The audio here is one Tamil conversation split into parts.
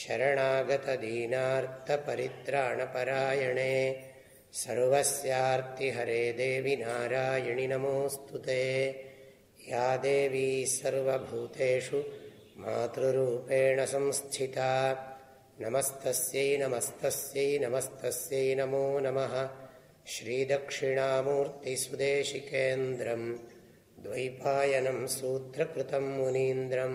शरणागतदीनार्तपरित्राणपरायणे सर्वस्यार्तिहरे देवि नारायणि नमोऽस्तु ते या देवी सर्वभूतेषु मातृरूपेण संस्थिता नमस्तस्यै नमस्तस्यै नमस्तस्यै नमो नमः श्रीदक्षिणामूर्तिसुदेशिकेन्द्रम् द्वैपायनं सूत्रकृतं मुनीन्द्रं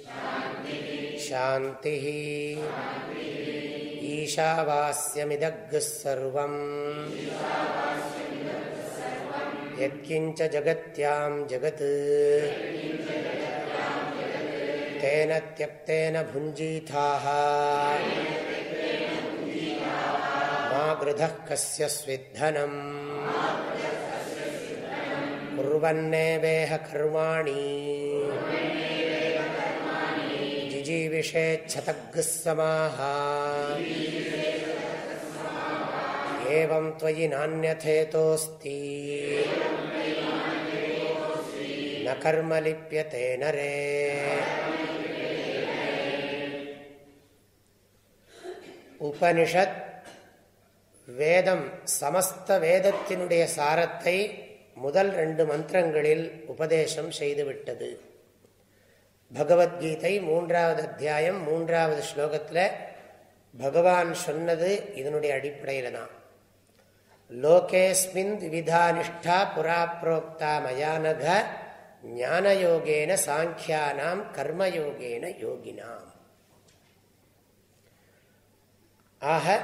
शान्तिः ईशावास्यमिदग्ः सर्वम् यत्किञ्च जगत्यां जगत् तेन त्यक्तेन भुञ्जीथाः मा गृधः कस्य स्विद्धनम् कुर्वन्नेवेह कर्माणि जिजीविषेच्छतग्ः समाः एवं त्वयि नान्यथेतोऽस्ति न कर्म लिप्यते नरे உபனிஷத் வேதம் சமஸ்த வேதத்தினுடைய சாரத்தை முதல் ரெண்டு மந்திரங்களில் உபதேசம் செய்துவிட்டது பகவத்கீதை மூன்றாவது அத்தியாயம் மூன்றாவது ஸ்லோகத்தில் பகவான் சொன்னது இதனுடைய அடிப்படையில் தான் லோகேஸ்மின் விவிதா நிஷ்டா புரா புரோக்தா மயானக ஞானயோகேன சாங்கியானாம் கர்மயோகேன யோகினாம். ஆக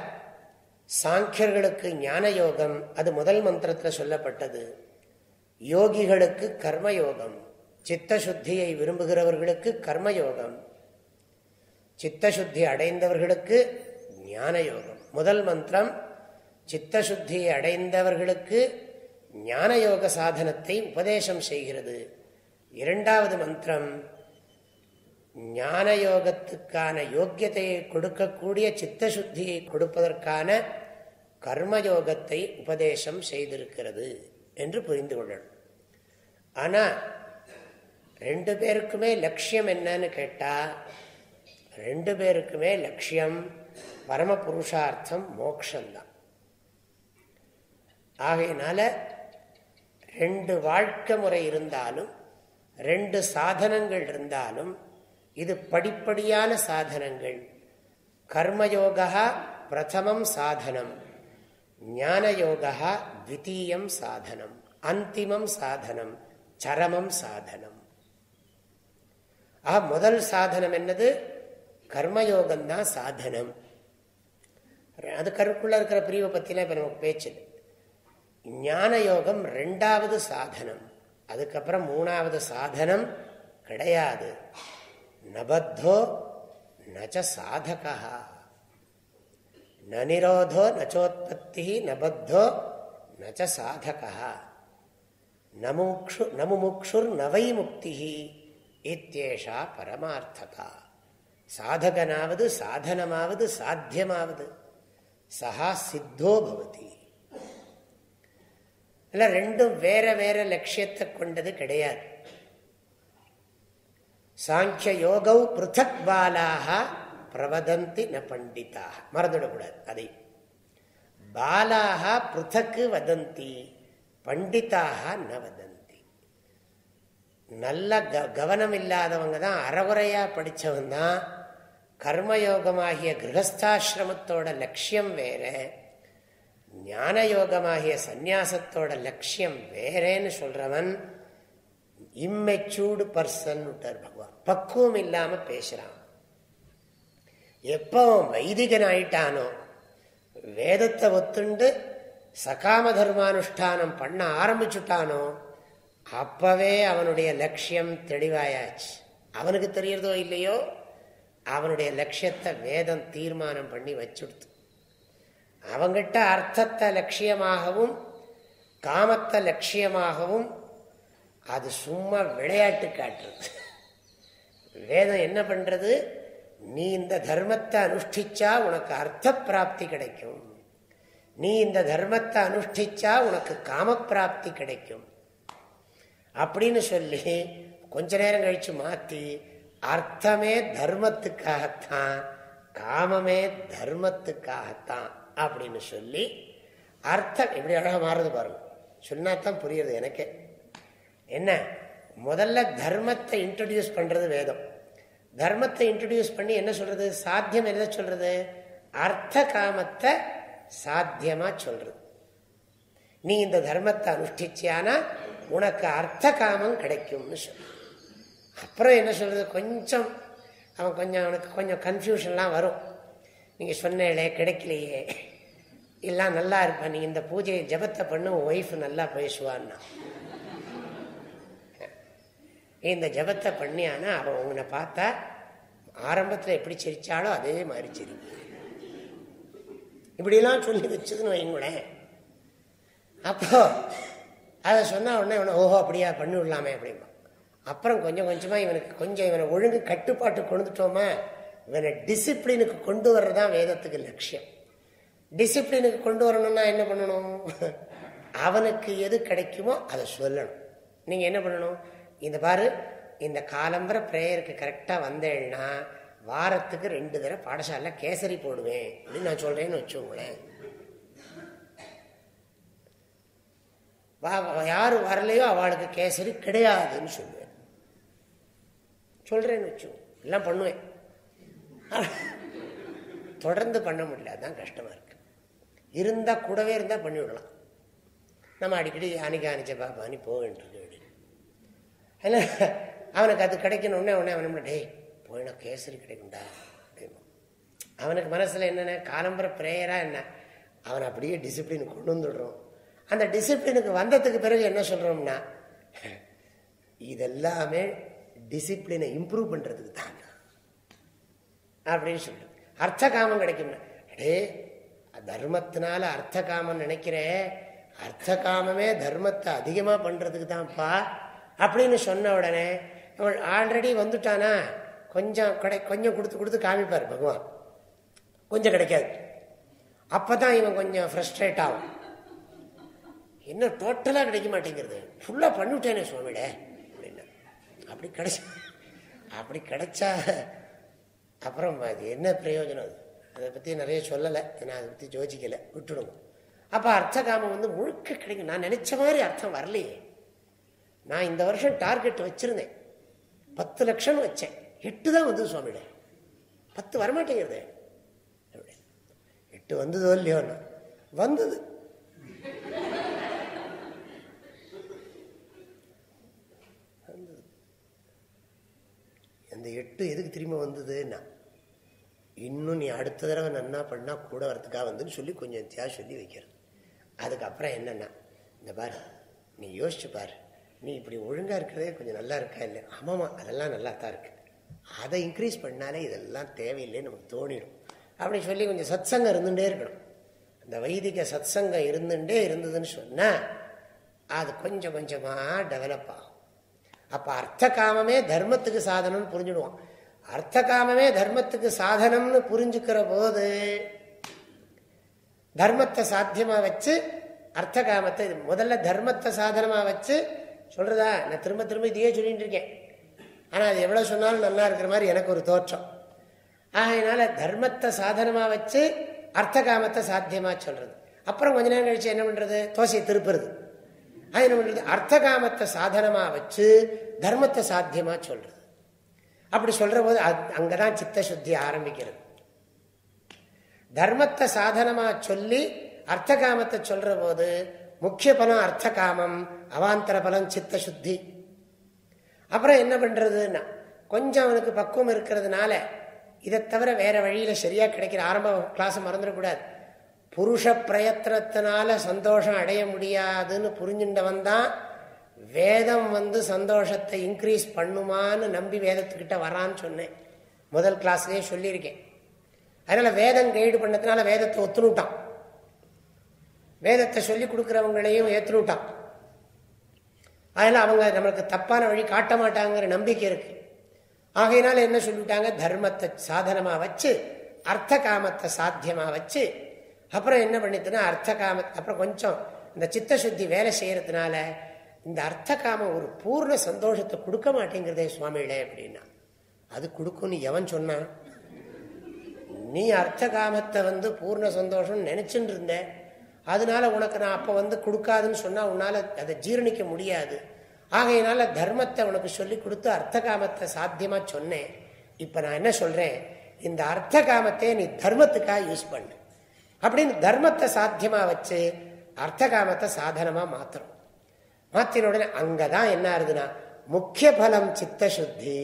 சாங்கியர்களுக்கு ஞான யோகம் அது முதல் மந்திரத்தில் சொல்லப்பட்டது. யோகிகளுக்கு கர்மயோகம். சித்தசுத்தியை விரும்புகிறவர்களுக்கு கர்மயோகம் சித்தசுத்தி அடைந்தவர்களுக்கு ஞான யோகம் முதல் மந்திரம் சித்தசுத்தியை அடைந்தவர்களுக்கு ஞான யோக சாதனத்தை உபதேசம் செய்கிறது. இரண்டாவது மந்திரம் ஞான யோகத்துக்கான யோக்கியத்தையை கொடுக்கக்கூடிய சித்தசுத்தியை கொடுப்பதற்கான கர்மயோகத்தை உபதேசம் செய்திருக்கிறது என்று புரிந்து கொள்ளணும். ஆனால் ரெண்டு பேருக்குமே லட்சியம் என்னன்னு கேட்டால் ரெண்டு பேருக்குமே லட்சியம் பரம புருஷார்த்தம் மோக்ஷந்தான். ஆகையினால ரெண்டு வாழ்க்கை முறை இருந்தாலும் ரெண்டு சாதனங்கள் இருந்தாலும் இது படிப்படியான சாதனங்கள். கர்மயோகா பிரதமம் சாதனம் ஞானயோகா த்விதீயம் சாதனம் அந்திமம் சாதனம் சரமம் சாதனம். ஆக முதல் சாதனம் என்னது? கர்மயோகம்தான் சாதனம். அது கருக்குள்ள இருக்கிற பிரிவை பத்திலாம் இப்ப நமக்கு பேச்சு. ஞான யோகம் ரெண்டாவது சாதனம். அதுக்கப்புறம் மூணாவது சாதனம் கிடையாது. நபத்தோ நச்ச சாதகா. ந நிரோதோ நச்சோத்பத்தி நபத்தோ நச்ச சாதகா. நமுக்ஷு நமுமுக்ஷுர் நவை முக்தி இத்தேஷா பரமார்த்தகா சாதகனாவது சாதனமாவது சாத்தியமாவது சஹா சித்தோ பவதி இல்லை ரெண்டும் வேற வேற லட்சியத்தை கொண்டது கிடையாது. சாங்கிய யோகௌ பிருத்தக் பாலாக பிரவதந்தி ந பண்டிதாக மறந்துவிடக்கூடாது அதை. பாலாக பிருத்தக்கு வதந்தி பண்டிதாக ந வதந்தி நல்ல கவனம் இல்லாதவங்க தான் அறகுறையா படித்தவன் தான் கர்மயோகமாகிய கிரகஸ்தாசிரமத்தோட லட்சியம் வேற. ஞான யோகமாகிய சந்நியாசத்தோட லட்சியம் வேறேன்னு சொல்றவன் இம்மெச்சூர்டு பர்சன் விட்டார் பகவான். பக்குவம் இல்லாம பேசுறான். எப்போ வைதிகன் ஆயிட்டானோ வேதத்தை ஒத்துண்டு சகாம தர்மானுஷ்டானம் பண்ண ஆரம்பிச்சுட்டானோ அப்பவே அவனுடைய லட்சியம் தெளிவாயாச்சு. அவனுக்கு தெரியறதோ இல்லையோ அவனுடைய லட்சியத்தை வேதம் தீர்மானம் பண்ணி வச்சுடுத்து அவங்கிட்ட அர்த்தத்தை லட்சியமாகவும் காமத்தை லட்சியமாகவும் அது சும்மா விளையாட்டு காட்டுறது. வேதம் என்ன பண்றது? நீ இந்த தர்மத்தை அனுஷ்டிச்சா உனக்கு அர்த்த பிராப்தி கிடைக்கும். நீ இந்த தர்மத்தை அனுஷ்டிச்சா உனக்கு காம பிராப்தி கிடைக்கும். அப்படின்னு சொல்லி கொஞ்ச நேரம் கழிச்சு மாத்தி அர்த்தமே தர்மத்துக்காகத்தான் காமமே தர்மத்துக்காகத்தான் அப்படின்னு சொல்லி அர்த்தம் எப்படி அழகாக மாறுது பாருங்க. சொன்னா தான் புரியுறது எனக்கே. என்ன? முதல்ல தர்மத்தை இன்ட்ரடியூஸ் பண்றது வேதம். தர்மத்தை இன்ட்ரடியூஸ் பண்ணி என்ன சொல்றது? சாத்தியம் என்ன சொல்றது? அர்த்த காமத்தை சாத்தியமா சொல்றது. நீ இந்த தர்மத்தை அனுஷ்டிச்சியானா? உனக்கு அர்த்த காமம் கிடைக்கும்னு சொல்ற அப்புறம் என்ன சொல்றது? கொஞ்சம் அவன் கொஞ்சம் அவனுக்கு கொஞ்சம் கன்ஃபியூஷன்லாம் வரும். நீங்கள் சொன்னே கிடைக்கலையே. எல்லாம் நல்லா இருப்பான் நீ இந்த பூஜையை ஜபத்தை உன் ஒய்ஃப் நல்லா பேசுவான்னா. இந்த ஜபத்தை பண்ணியானா அவன் உங்களை பார்த்தா ஆரம்பத்தில் எப்படி சிரிச்சாலோ அதே மாதிரி சிரிப்பு இப்படிலாம் சொல்லி வச்சதுன்னு வைங்களேன் அப்போ அதை சொன்னால் உடனே இவனை ஓஹோ அப்படியா பண்ணி விடலாமே அப்படிமா அப்புறம் கொஞ்சம் கொஞ்சமாக இவனுக்கு கொஞ்சம் இவனை ஒழுங்கு கட்டுப்பாட்டு கொண்டுட்டோமா இவனை டிசிப்ளினுக்கு கொண்டு வர்றதான் வேதத்துக்கு லட்சியம். டிசிப்ளினுக்கு கொண்டு வரணும்னா என்ன பண்ணணும்? அவனுக்கு எது கிடைக்குமோ அதை சொல்லணும். நீங்கள் என்ன பண்ணணும்? இந்த பாரு இந்த காலம்பர ப்ரேயருக்கு கரெக்டாக வந்தேன்னா வாரத்துக்கு ரெண்டு தடவை பாடசாலையில் கேசரி போடுவேன் அப்படின்னு நான் சொல்கிறேன்னு வச்சுக்கோங்களேன். யார் வரலையோ அவளுக்கு கேசரி கிடையாதுன்னு சொல்லுவேன். சொல்றேன்னு வச்சு எல்லாம் பண்ணுவேன். தொடர்ந்து பண்ண முடியல அதுதான் கஷ்டமா இருக்கு. இருந்தா கூடவே இருந்தா பண்ணி விடலாம். நம்ம அடிக்கடி அன்னைக்கு அணிச்ச பாப்பா அனி போகின்றது அவனுக்கு அது கிடைக்கணும்னே உடனே அவன் டேய் போயினா கேசரி கிடைக்கும்டா அவனுக்கு மனசுல என்னென்ன காலம்பர பிரேயரா என்ன? அவனை அப்படியே டிசிப்ளின் கொண்டு வந்துடுறோம். அந்த டிசிப்ளினுக்கு வந்ததுக்கு பிறகு என்ன சொல்றோம்னா இதெல்லாமே டிசிப்ளினை இம்ப்ரூவ் பண்றதுக்கு தான். அப்படின்னு சொல்லு அர்த்த காமம் கிடைக்கும் அடே தர்மத்தினால அர்த்த காமம் நினைக்கிறேன். அர்த்த காமமே தர்மத்தை அதிகமாக பண்றதுக்கு தான்ப்பா அப்படின்னு சொன்ன உடனே அவள் ஆல்ரெடி வந்துட்டானா கொஞ்சம் கடை கொஞ்சம் கொடுத்து கொடுத்து காமிப்பார் பகவான். கொஞ்சம் கிடைக்காது. அப்போ தான் இவன் கொஞ்சம் ஃப்ரஸ்ட்ரேட் ஆகும் இன்னும் டோட்டலாக கிடைக்க மாட்டேங்கிறது? ஃபுல்லாக பண்ணிவிட்டேனே சுவாமிட அப்படி கிடைச்ச அப்படி கிடைச்சா அப்புறம் அது என்ன பிரயோஜனம் அது? அதை பற்றி நிறைய சொல்லலை ஏன்னா அதை பற்றி யோசிக்கலை விட்டுடுங்க. அப்போ அர்த்த காமம் வந்து முழுக்க கிடைக்கும். நான் நினச்ச மாதிரி அர்த்தம் வரலையே. நான் இந்த வருஷம் டார்கெட் வச்சிருந்தேன். பத்து லட்சம் வச்சேன். எட்டு தான் வந்தது சுவாமியிட பத்து வரமாட்டேங்கிறது. எட்டு வந்ததோ இல்லையோ வந்தது. அந்த எட்டு எதுக்கு திரும்ப வந்ததுன்னா இன்னும் நீ அடுத்த தடவை நன்னா பண்ணால் கூட வரத்துக்காக வந்துன்னு சொல்லி கொஞ்சம் தியாக சொல்லி வைக்கிறது. அதுக்கப்புறம் என்னென்னா இந்த பாரு நீ யோசிச்சு பாரு. நீ இப்படி ஒழுங்காக இருக்கிறதே கொஞ்சம் நல்லா இருக்கா இல்லை ஆமாம்மா அதெல்லாம் நல்லா தான் இருக்குது அதை இன்க்ரீஸ் பண்ணாலே இதெல்லாம் தேவையில்லைன்னு நமக்கு தோணிடும். அப்படி சொல்லி கொஞ்சம் சத் சங்கம் இருந்துகிட்டே இருக்கணும். அந்த வைதிக சத் சங்கம் இருந்துகிட்டே இருந்ததுன்னு சொன்னால் அது கொஞ்சம் கொஞ்சமாக டெவலப் ஆகும். அப்போ அர்த்த காமமே தர்மத்துக்கு சாதனம்னு புரிஞ்சுடுவான். அர்த்த காமமே தர்மத்துக்கு சாதனம்னு புரிஞ்சுக்கிற போது தர்மத்தை சாத்தியமாக வச்சு அர்த்த காமத்தை முதல்ல தர்மத்தை சாதனமாக வச்சு சொல்றதா? நான் திரும்ப திரும்ப இதையே சொல்லிட்டு இருக்கேன். ஆனால் அது எவ்வளோ சொன்னாலும் நல்லா இருக்கிற மாதிரி எனக்கு ஒரு தோற்றம். ஆகையினால தர்மத்தை சாதனமாக வச்சு அர்த்த காமத்தை சாத்தியமாக சொல்றது. அப்புறம் கொஞ்ச நேரம் கழிச்சு என்ன பண்றது? தோசையை திருப்புறது. அது என்ன அர்த்தகாமத்தை அர்த்த சாதனமாக வச்சு தர்மத்தை சாத்தியமாக சொல்றது. அப்படி சொல்ற போது அங்கதான் சித்த சுத்தி ஆரம்பிக்கிறது. தர்மத்தை சாதனமாக சொல்லி அர்த்தகாமத்தை சொல்கிற சொல்ற போது முக்கிய பலம் அர்த்தகாமம் அவாந்தர பலம் சித்த சுத்தி அப்புறம் என்ன பண்றதுன்னா கொஞ்சம் அவனுக்கு பக்குவம் இருக்கிறதுனால இதை தவிர வேற வழியில சரியா கிடைக்கிற ஆரம்ப கிளாஸ் மறந்துடக்கூடாது புருஷ பிரயத்தனத்தினால சந்தோஷம் அடைய முடியாதுன்னு புரிஞ்சுட்டவன் தான் வேதம் வந்து சந்தோஷத்தை இன்க்ரீஸ் பண்ணுமான்னு நம்பி வேதத்துக்கிட்ட வரான்னு சொன்னேன். முதல் கிளாஸ்லேயே சொல்லியிருக்கேன். அதனால வேதம் கைடு பண்ணதுனால வேதத்தை ஒத்துணுட்டான். வேதத்தை சொல்லி கொடுக்குறவங்களையும் ஏற்றுனுட்டான் அதனால அவங்க நம்மளுக்கு தப்பான வழி காட்ட மாட்டாங்கிற நம்பிக்கை இருக்கு. ஆகையினால என்ன சொல்லிட்டாங்க தர்மத்தை சாதனமாக வச்சு அர்த்த காமத்தை சாத்தியமாக வச்சு அப்புறம் என்ன பண்ணிட்டுனா அர்த்த காம அப்புறம் கொஞ்சம் இந்த சித்த சுத்தி வேலை செய்யறதுனால இந்த அர்த்த காமம் ஒரு பூர்ண சந்தோஷத்தை கொடுக்க மாட்டேங்கிறதே சுவாமிகளே அப்படின்னா. அது கொடுக்கும்னு எவன் சொன்னான் நீ அர்த்த காமத்தை வந்து பூர்ண சந்தோஷம் நினைச்சுட்டு இருந்த. அதனால உனக்கு நான் அப்போ வந்து கொடுக்காதுன்னு சொன்னால் உன்னால் அதை ஜீரணிக்க முடியாது. ஆகையினால தர்மத்தை உனக்கு சொல்லி கொடுத்து அர்த்த காமத்தை சாத்தியமாக சொன்னேன். இப்போ நான் என்ன சொல்கிறேன் இந்த அர்த்த காமத்தை நீ தர்மத்துக்காக யூஸ் பண்ணு. அப்படின்னு தர்மத்தை சாத்தியமாக வச்சு அர்த்தகாமத்தை சாதனமா சாதனமாக மாத்திரம் மாத்தின உடனே அங்கே தான் என்ன ஆகுதுன்னா முக்கிய பலம் சித்த சுத்தி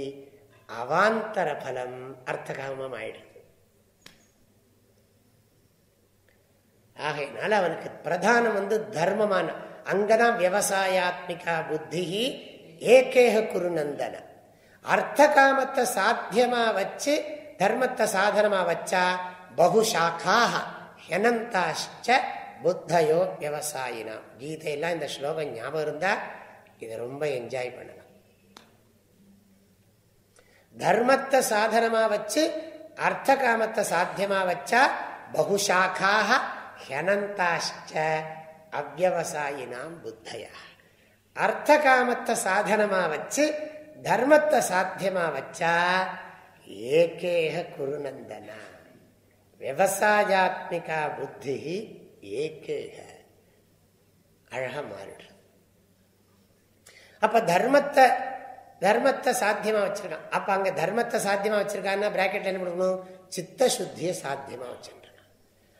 அவாந்தர பலம் அர்த்தகாமம் ஆயிடுது. ஆகையினால அவனுக்கு பிரதானம் வந்து தர்மமான அங்கதான் விவசாயாத்மிகா புத்தி ஏகேக குருநந்தன. அர்த்த காமத்தை சாத்தியமா வச்சு தர்மத்தை சாதனமா வச்சா பகுஷாக்காக ஹெனந்தாஷ்ட புத்தயோ விவசாயினா கீதையெல்லாம் இந்த ஸ்லோகம் ஞாபகம் இருந்தா இதை ரொம்ப என்ஜாய் பண்ணலாம். தர்மத்தை சாதனமா வச்சு அர்த்த காமத்தை சாத்தியமா வச்சா பகுஷாக்காக ஹெனந்தாஷ்ட அவ்வசாயினாம் புத்தயா. அர்த்த காமத்தை சாதனமா வச்சு தர்மத்தை சாத்தியமா வச்சா ஏகேக குருநந்தனா. விவசாயாத்மிகா புத்தி ஏகேக அழகா மாறிடுறது அப்ப தர்மத்தை தர்மத்தை சாத்தியமா வச்சிருக்கான் அப்ப அங்க தர்மத்தை சாத்தியமா வச்சிருக்கான்னா பிராக்கெட்ல என்ன பண்ணணும் சித்த சுத்திய சாத்தியமா வச்சிருக்கான்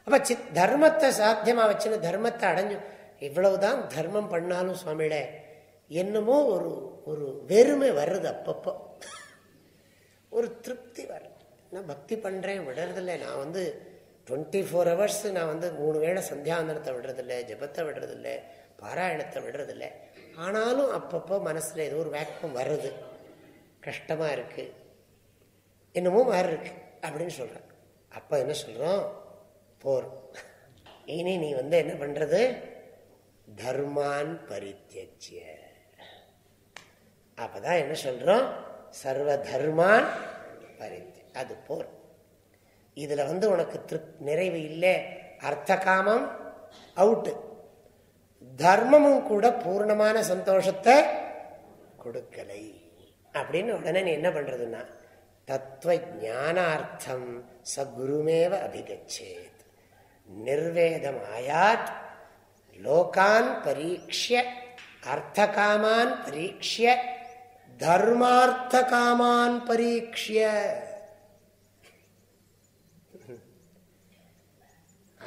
அப்ப சித் தர்மத்தை சாத்தியமா வச்சுன்னு தர்மத்தை அடைஞ்சு இவ்வளவுதான் தர்மம் பண்ணாலும் சுவாமியிட என்னமோ ஒரு ஒரு வெறுமை வர்றது அப்பப்போ ஒரு திருப்தி வர்றது நான் பக்தி பண்ணுறேன் விடுறதில்லை. நான் வந்து டுவெண்ட்டி ஃபோர் ஹவர்ஸ் நான் வந்து மூணு வேளை சந்தியாந்தனத்தை விடுறதில்லை ஜபத்தை விடுறதில்லை பாராயணத்தை விடுறதில்லை. ஆனாலும் அப்பப்போ மனசில் ஏதோ ஒரு வேக்கம் வருது. கஷ்டமா இருக்குது என்னமோ மாறி இருக்கு அப்படின்னு சொல்கிறேன் அப்போ என்ன சொல்கிறோம் போர். இனி நீ வந்து என்ன பண்ணுறது தர்மான் பரித்தியஜ்ய. அப்போதான் என்ன சொல்கிறோம் சர்வ தர்மான் பரித்தி அது போர். இதுல வந்து உனக்கு திருப் நிறைவு இல்லை. அர்த்த காமம் அவுட்டு தர்மமும் கூட பூர்ணமான சந்தோஷத்தை கொடுக்கலை. அப்படின்னு உடனே நீ என்ன பண்றதுன்னா தத்துவ ஞானார்த்தம் சகுருமேவ அபிகச்சேத். நிர்வேதம் ஆயாத் லோகான் பரீட்சிய அர்த்தகாமான் பரீட்சிய தர்மார்த்த காமான் பரீட்சிய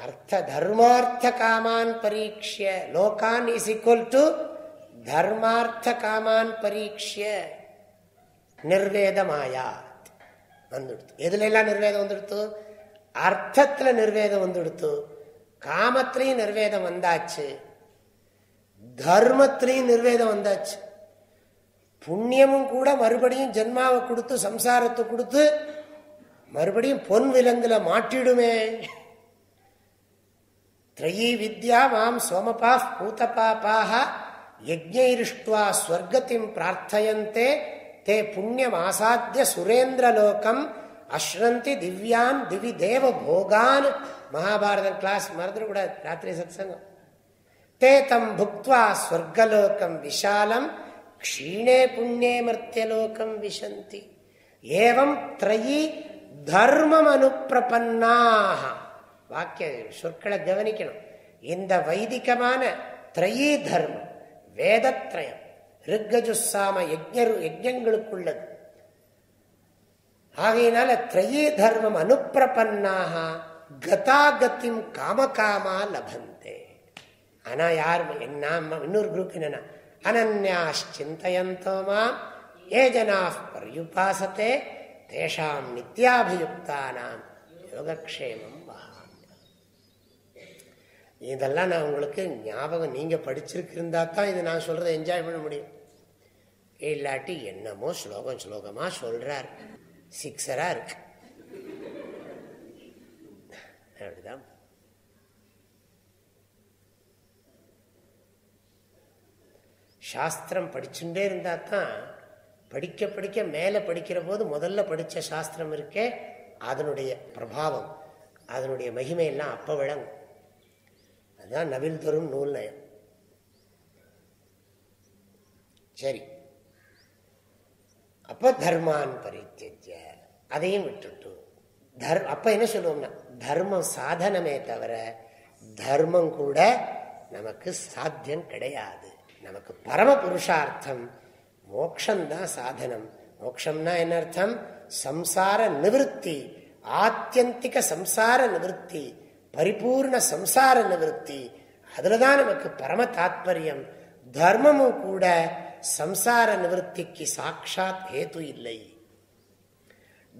அர்த்த தர்மார்த்த காமான் பரீட்சிய லோகான் இஸ் ஈக்குவல் டு தர்மார்த்த காமான் பரீட்சிய நிர்வேதமாயா வந்துடுத்து. எதுல எல்லாம் நிர்வேதம் வந்துடுத்து? அர்த்தத்துல நிர்வேதம் வந்துடுத்து. காமத்திலையும் நிர்வேதம் வந்தாச்சு. தர்மத்திலையும் நிர்வேதம் வந்தாச்சு. புண்ணியமும் கூட மறுபடியும் ஜென்மாவை கொடுத்து சம்சாரத்தை கொடுத்து மறுபடியும் பொன் விலங்குல மாட்டிடுமே. திரையீ வித்யா மாம் சோமபா பூதபாபாக யஜ்ஞைருஷ்டுவா ஸ்வர்கத்திம் பிரார்த்தயந்தே தே புண்ணியம் ஆசாத்திய சுரேந்திரலோகம் அஸ்ரந்தி திவ்யான் திவி தேவ போகான் மகாபாரதம் கிளாஸ் மறந்துடக்கூடாது ராத்திரி சத்சங்கம் தே தம் புக்வா ஸ்வர்கலோகம் விஷாலம் க்ஷீணே புண்ணியே மர்த்தியலோகம் விஷந்தி ஏவம் திரயி தர்மம் அனுப்பிரபன்னாக வாக்கிய சொற்களை கவனிக்கணும் இந்த வைதிகமான திரையீ தர்மம் வேதத்ரயம் ரிக்கஜுசாம யஜ்ஞரு யஜ்யங்களுக்குள்ளது ஆகையினால திரையீ தர்மம் அனுப்பிரபன்னாக கதாகத்தின் காமகாமா லபந்தே ஆனா யார் இன்னொரு குரூப் என்னன்னா அனன்யாச்சிந்தயந்தோ மாம் ஏ ஜனா பரியுபாசத்தே தேஷாம் நித்யாபியுக்தானாம் யோகக்ஷேமம் இதெல்லாம் நான் உங்களுக்கு ஞாபகம் நீங்கள் படிச்சிருக்கிருந்தா தான் இது நான் சொல்கிறத என்ஜாய் பண்ண முடியும். இல்லாட்டி என்னமோ ஸ்லோகம் ஸ்லோகமாக சொல்கிறார் சிக்ஸராக இருக்கு. அப்படிதான். சாஸ்திரம் படிச்சுட்டே இருந்தா தான் படிக்க படிக்க மேலே படிக்கிற போது முதல்ல படித்த சாஸ்திரம் இருக்கே அதனுடைய பிரபாவம் அதனுடைய மகிமையெல்லாம் அப்போ விளங்கும். அதுதான் நவில் தரும் நூல் நயம். சரி. அப்போ தர்மான் பரித்திய அதையும் விட்டுட்டு தர் அப்ப என்ன சொல்லுவோம்னா தர்மம் சாதனமே தவிர தர்மம் கூட நமக்கு சாத்தியம் கிடையாது. நமக்கு பரம புருஷார்த்தம் மோக்ஷந்தான் சாதனம். மோக்ஷம்னா என்ன அர்த்தம்? சம்சார நிவத்தி ஆத்தியந்திக சம்சார நிவத்தி பரிபூர்ண சம்சார அதில் அதுலதான் நமக்கு பரம தாத்பரியம். தர்மமும் கூட சம்சார நிவர்த்திக்கு சாட்சாத் ஹேத்து இல்லை.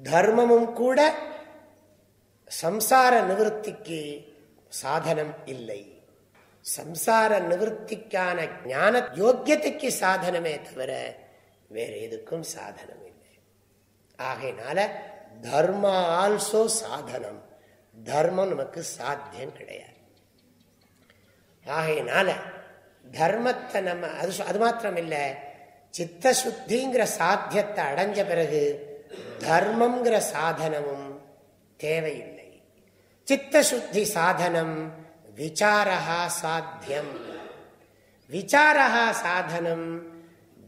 தர்மமும் கூட சம்சார நிவர்த்திக்கு சாதனம் இல்லை. சம்சார நிவர்த்திக்கான ஞான யோக்கியத்துக்கு சாதனமே தவிர வேற எதுக்கும் சாதனம் இல்லை. ஆகையினால தர்மா ஆல்சோ சாதனம். தர்மம் நமக்கு சாத்தியம் கிடையாது. ஆகையினால தர்மத்தை நம்ம அது அது மாத்திரம் இல்லை சித்த சுத்திங்கிற சாத்தியத்தை அடைஞ்ச பிறகு தர்மம்ங்கிற சாதனமும் தேவையில்லை. சித்த சுத்தி சாதனம் விசாரா சாத்தியம். விசாரா சாதனம்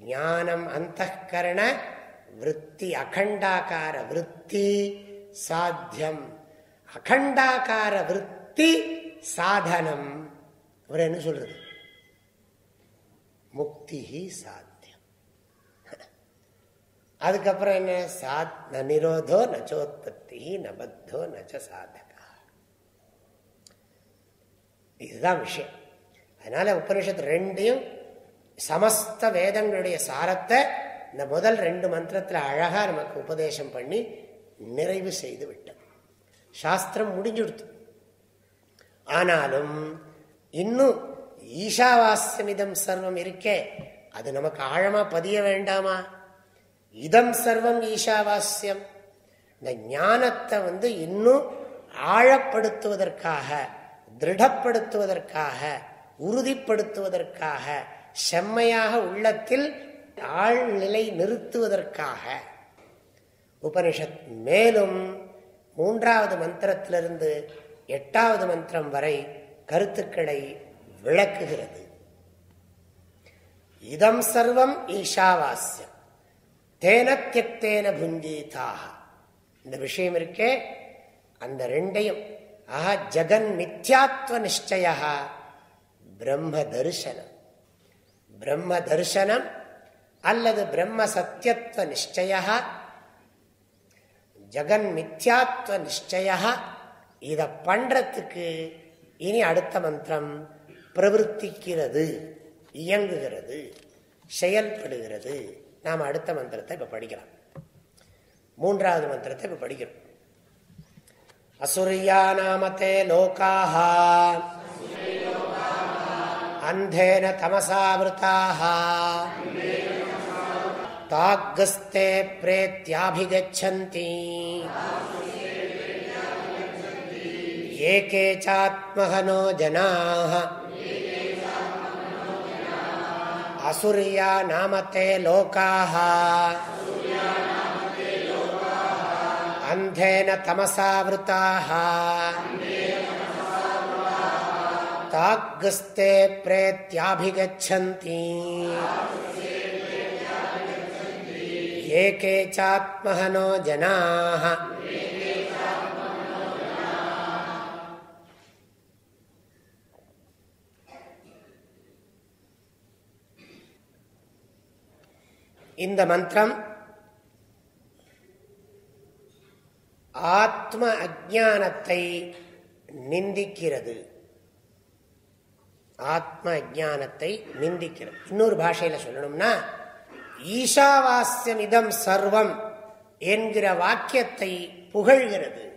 ஞானம் அந்த கரண விற்பி அகண்டாக்கார விற்பி சாத்தியம். அகண்டாக்கார விற்பி சாதனம். அவர் என்ன சொல்றது? முக்தி சாத்தியம். அதுக்கப்புறம் என்ன? சாத் நிரோதோ நச்சோத்பத்தி நபத்தோ நச்ச சாதகா. இதுதான் விஷயம். அதனால உபனிஷத்து ரெண்டையும் சமஸ்த வேதங்களுடைய சாரத்தை இந்த முதல் ரெண்டு மந்திரத்தில் அழகா நமக்கு உபதேசம் பண்ணி நிறைவு செய்து விட்டது சாஸ்திரம் முடிஞ்சுடுத்து. ஆனாலும் இன்னும் ஈஷாவாஸ்யமிதம் சர்வம் இருக்கே அது நமக்கு ஆழமா பதிய வேண்டாமா? இதம் சர்வம் ஈஷாவாஸ்யம். இந்த ஞானத்தை வந்து இன்னும் ஆழப்படுத்துவதற்காக திருடப்படுத்துவதற்காக உறுதிப்படுத்துவதற்காக செம்மையாக உள்ளத்தில் ஆழ்நிலை நிறுத்துவதற்காக உபனிஷத் மேலும் மூன்றாவது மந்திரத்திலிருந்து எட்டாவது மந்திரம் வரை கருத்துக்களை விளக்குகிறது. இதம் சர்வம் ஈஷாவாஸ்யம் தேன தியக்தேன புஞ்சீதாக இந்த விஷயம் இருக்கே அந்த ரெண்டையும் ஆஹா ஜெகன் மித்யாத்வ நிச்சய பிரம்ம தரிசனம். பிரம்ம தரிசனம் அல்லது பிரம்ம சத்தியத்துவ நிச்சய ஜெகன் மித்யாத்வ நிச்சய இதை பண்றதுக்கு இனி அடுத்த மந்திரம் பிரவருத்திக்கிறது இயங்குகிறது செயல்படுகிறது. நாம் அடுத்த மந்திரத்தை இப்ப படிக்கலாம். மூன்றாவது மந்திரத்தை இப்ப படிக்கிறோம். அசுரியா நாமத்தே லோகாக அந்தேன தமசாவிருத்தாக ताग्गस्ते प्रेत्याभिगच्छन्ति। ये के चात्महनो जनाः। असुर्या नाम ते लोकाः। अन्धेन तमसावृताः ताग्गस्ते प्रेत्याभिगच्छन्ति। ये के चात्महनो जनाः இந்த மந்திரம் ஆத்ம அஜானத்தை நிந்திக்கிறது ஆத்ம அஜானத்தை நிந்திக்கிறது இன்னொரு பாஷையில் சொல்லணும்னா ஈஷாவாஸ்யம் இதம் சர்வம் என்கிற வாக்கியத்தை புகழ்கிறது.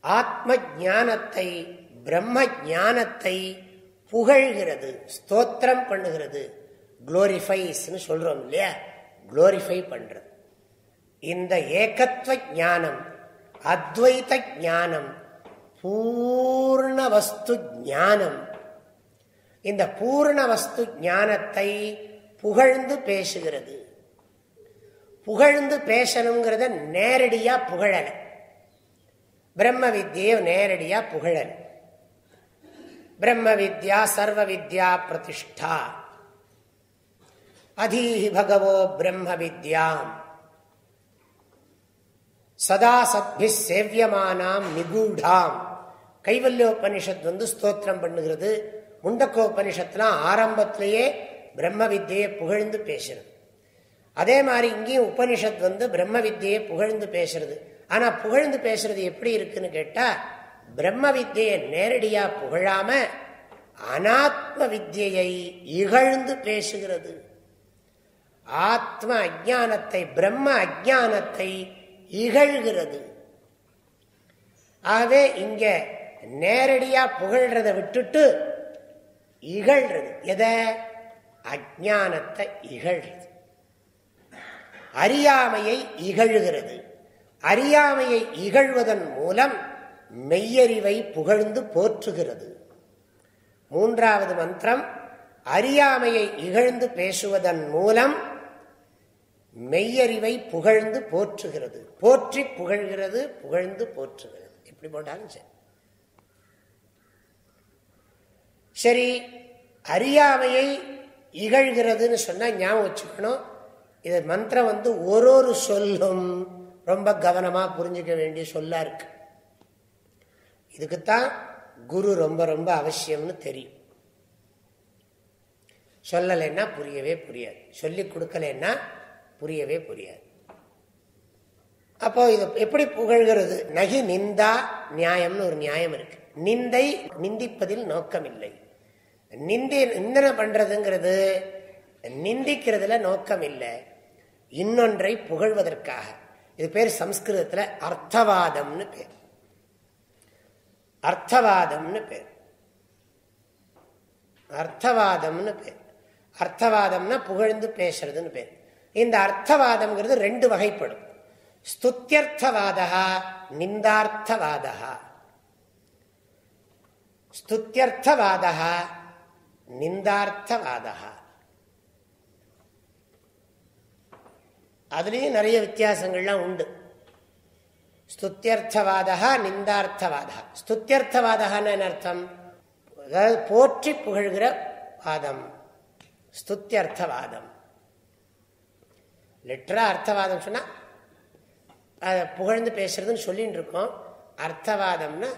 ஆத்ம ஞானத்தை பிரம்ம ஞானத்தை புகழ்கிறது ஸ்தோத்திரம் பண்ணுகிறது. குளோரிஃபைஸ்னு சொல்றோம் இல்லையா? குளோரிஃபை பண்றது. இந்த ஏகத்துவ ஞானம் அத்வைத ஞானம் பூர்ண வஸ்து ஞானம் இந்த பூர்ண வஸ்து ஞானத்தை புகழ்ந்து பேசுகிறது. புகழ்ந்து பேசணுங்கிறத நேரடியா புகழல. பிரம்ம வித்தியை நேரடியா புகழல. பிரம்ம வித்யா சர்வ வித்யா பிரதிஷ்டா. அதீஹி பகவோ பிரம்ம வித்யாம் சதா சத்பி சேவியமானாம் நிகூடாம். கைவல்யோபனிஷத் வந்து ஸ்தோத்திரம் பண்ணுகிறது. முண்டக்கோபனிஷத்துலாம் ஆரம்பத்திலேயே பிரம்ம வித்தியை புகழ்ந்து பேசுறது. அதே மாதிரி இங்கேயும் உபனிஷத் வந்து பிரம்ம வித்தியை புகழ்ந்து பேசுறது. ஆனா புகழ்ந்து பேசுறது எப்படி இருக்குன்னு கேட்டா பிரம்ம வித்தியை நேரடியா புகழாம அனாத்ம வித்தியை இகழ்ந்து பேசுகிறது. ஆத்ம அஜானத்தை பிரம்ம அஜானத்தை இகழ்கிறது. ஆகவே இங்க நேரடியா புகழ்றதை விட்டுட்டு இகழ்றது. எதை? அஜானத்தை இகழ் அறியாமையை இகழ்கிறது. அறியாமையை இகழ்வதன் மூலம் மெய்யறிவை புகழ்ந்து போற்றுகிறது. மூன்றாவது மந்திரம் அறியாமையை இகழ்ந்து பேசுவதன் மூலம் மெய்யறிவை புகழ்ந்து போற்றுகிறது. போற்றி புகழ்கிறது புகழ்ந்து போற்றுகிறது. எப்படி போட்டாலும் சரி. சரி அறியாமையை இகழ்கிறதுன்னு சொன்னா ஞாபகம் வச்சுக்கணும். இது மந்திரம் வந்து ஒரு ஒரு சொல்லும் ரொம்ப கவனமா புரிஞ்சுக்க வேண்டிய சொல்லா இருக்கு. இதுக்குத்தான் குரு ரொம்ப ரொம்ப அவசியம்னு தெரியும். சொல்லலைன்னா புரியவே புரியாது. சொல்லி கொடுக்கலன்னா புரியவே புரியாது. அப்போ இது எப்படி புகழ்கிறது? நகி நிந்தா நியாயம்னு ஒரு நியாயம் இருக்கு. நிந்தை நிந்திப்பதில் நோக்கமில்லை. நிந்தி நிந்தனை பண்றதுங்கிறது நிந்திக்கிறதுல நோக்கம் இல்லை இன்னொன்றை புகழ்வதற்காக. இது பேர் சம்ஸ்கிருதத்துல அர்த்தவாதம்னு பேர். அர்த்தவாதம்னு பேர். அர்த்தவாதம்னு பேர். அர்த்தவாதம்னா புகழ்ந்து பேசுறதுன்னு பேர். இந்த அர்த்தவாதம்ங்கிறது ரெண்டு வகைப்படும். ஸ்துத்தியர்த்தவாதா நிந்தார்த்தவாதா. ஸ்துத்தியர்த்தவாதா நிந்தார்த்தவாதா அதுலேயும் நிறைய வித்தியாசங்கள்லாம் உண்டு. ஸ்துத்தியர்த்தவாதா நிந்தார்த்தவாதா ஸ்துத்தியர்த்தவாதான்னு என்ன அர்த்தம்? அதாவது போற்றி புகழ்கிற வாதம். ஸ்துத்தியர்த்தவாதம் லிட்டரா அர்த்தவாதம் சொன்னா அதை புகழ்ந்து பேசுறதுன்னு சொல்லின்னு இருக்கோம் அர்த்தவாதம்னா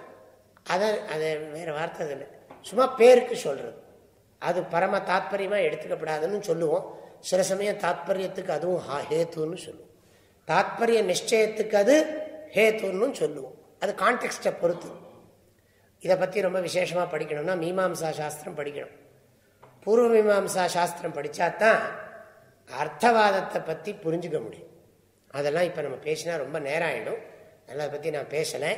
அதை அதை வேறு வார்த்தை இல்லை. சும்மா பேருக்கு சொல்கிறது அது பரம தாத்பரியமாக எடுத்துக்கப்படாதுன்னு சொல்லுவோம். சில சமயம் தாத்பரியத்துக்கு அதுவும் ஹேத்துன்னு சொல்லுவோம். தாத்பரிய நிச்சயத்துக்கு அது ஹேத்துன்னு சொல்லுவோம். அது கான்டெக்ட்டை பொறுத்து. இதை பற்றி ரொம்ப விசேஷமாக படிக்கணும்னா மீமாம்சா சாஸ்திரம் படிக்கணும். பூர்வ மீமாம்சா சாஸ்திரம் படித்தா தான் அர்த்தவாதத்தை பற்றி புரிஞ்சுக்க முடியும். அதெல்லாம் இப்போ நம்ம பேசினா ரொம்ப நேரம் ஆகிடும் அதெல்லாம் அதை பற்றி நான் பேசலை.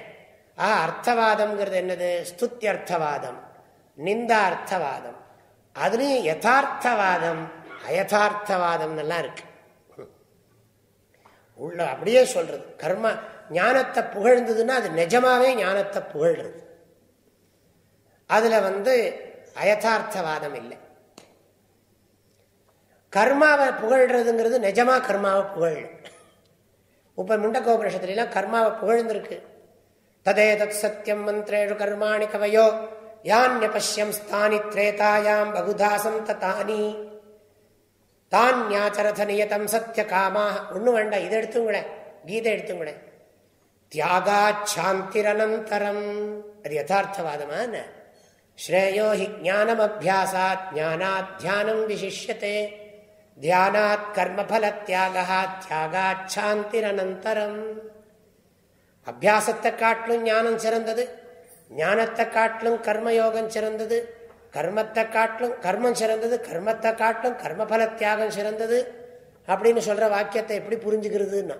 ஆ அர்த்தவாதம்ங்கிறது என்னது? ஸ்துத்தி அர்த்தவாதம் நிந்தா அர்த்தவாதம் அதுலேயும் யதார்த்தவாதம் அயதார்த்தவாதம் எல்லாம் இருக்கு உள்ள அப்படியே சொல்றது. கர்ம ஞானத்தை புகழ்ந்ததுன்னா அது நிஜமாவே ஞானத்தை புகழ்றது. அதுல வந்து அயதார்த்தவாதம் இல்லை. கர்மாவை புகழ்றதுங்கிறது நிஜமா கர்மாவை புகழ் இப்ப முண்டகோபனிஷத்துலாம் கர்மாவை புகழ்ந்திருக்கு. ததே தத் சத்தியம் மந்திரேஷு கர்மாணி கவையோ. யான்யபஷ்யம் ஸ்தானி திரேதாயாம் பகுதாசம் தத்தானி தான்யாச்சரத நியதம் சத்திய காமா ஒன்றும் வேண்டாம் இதை எடுத்துங்கூட கீதை எடுத்துங்களேன் தியாகா சாந்திரனந்தரம் அது யதார்த்தவாதமான ஸ்ரேயோ ஹி ஜானம் அபியாசா ஞானாத் தியானம் விசிஷ்யத்தே தியானாத் கர்மபல தியாகா தியாகா சாந்திரனந்தரம் அபியாசத்தை காட்டிலும் ஞானம் சிறந்தது. ஞானத்தை காட்டிலும் கர்மயோகம் சிறந்தது கர்மத்தை காட்டிலும் கர்மம் சிறந்தது கர்மத்தை காட்டிலும் கர்மபல தியாகம் சிறந்தது அப்படின்னு சொல்ற வாக்கியத்தை எப்படி புரிஞ்சுக்கிறதுன்னா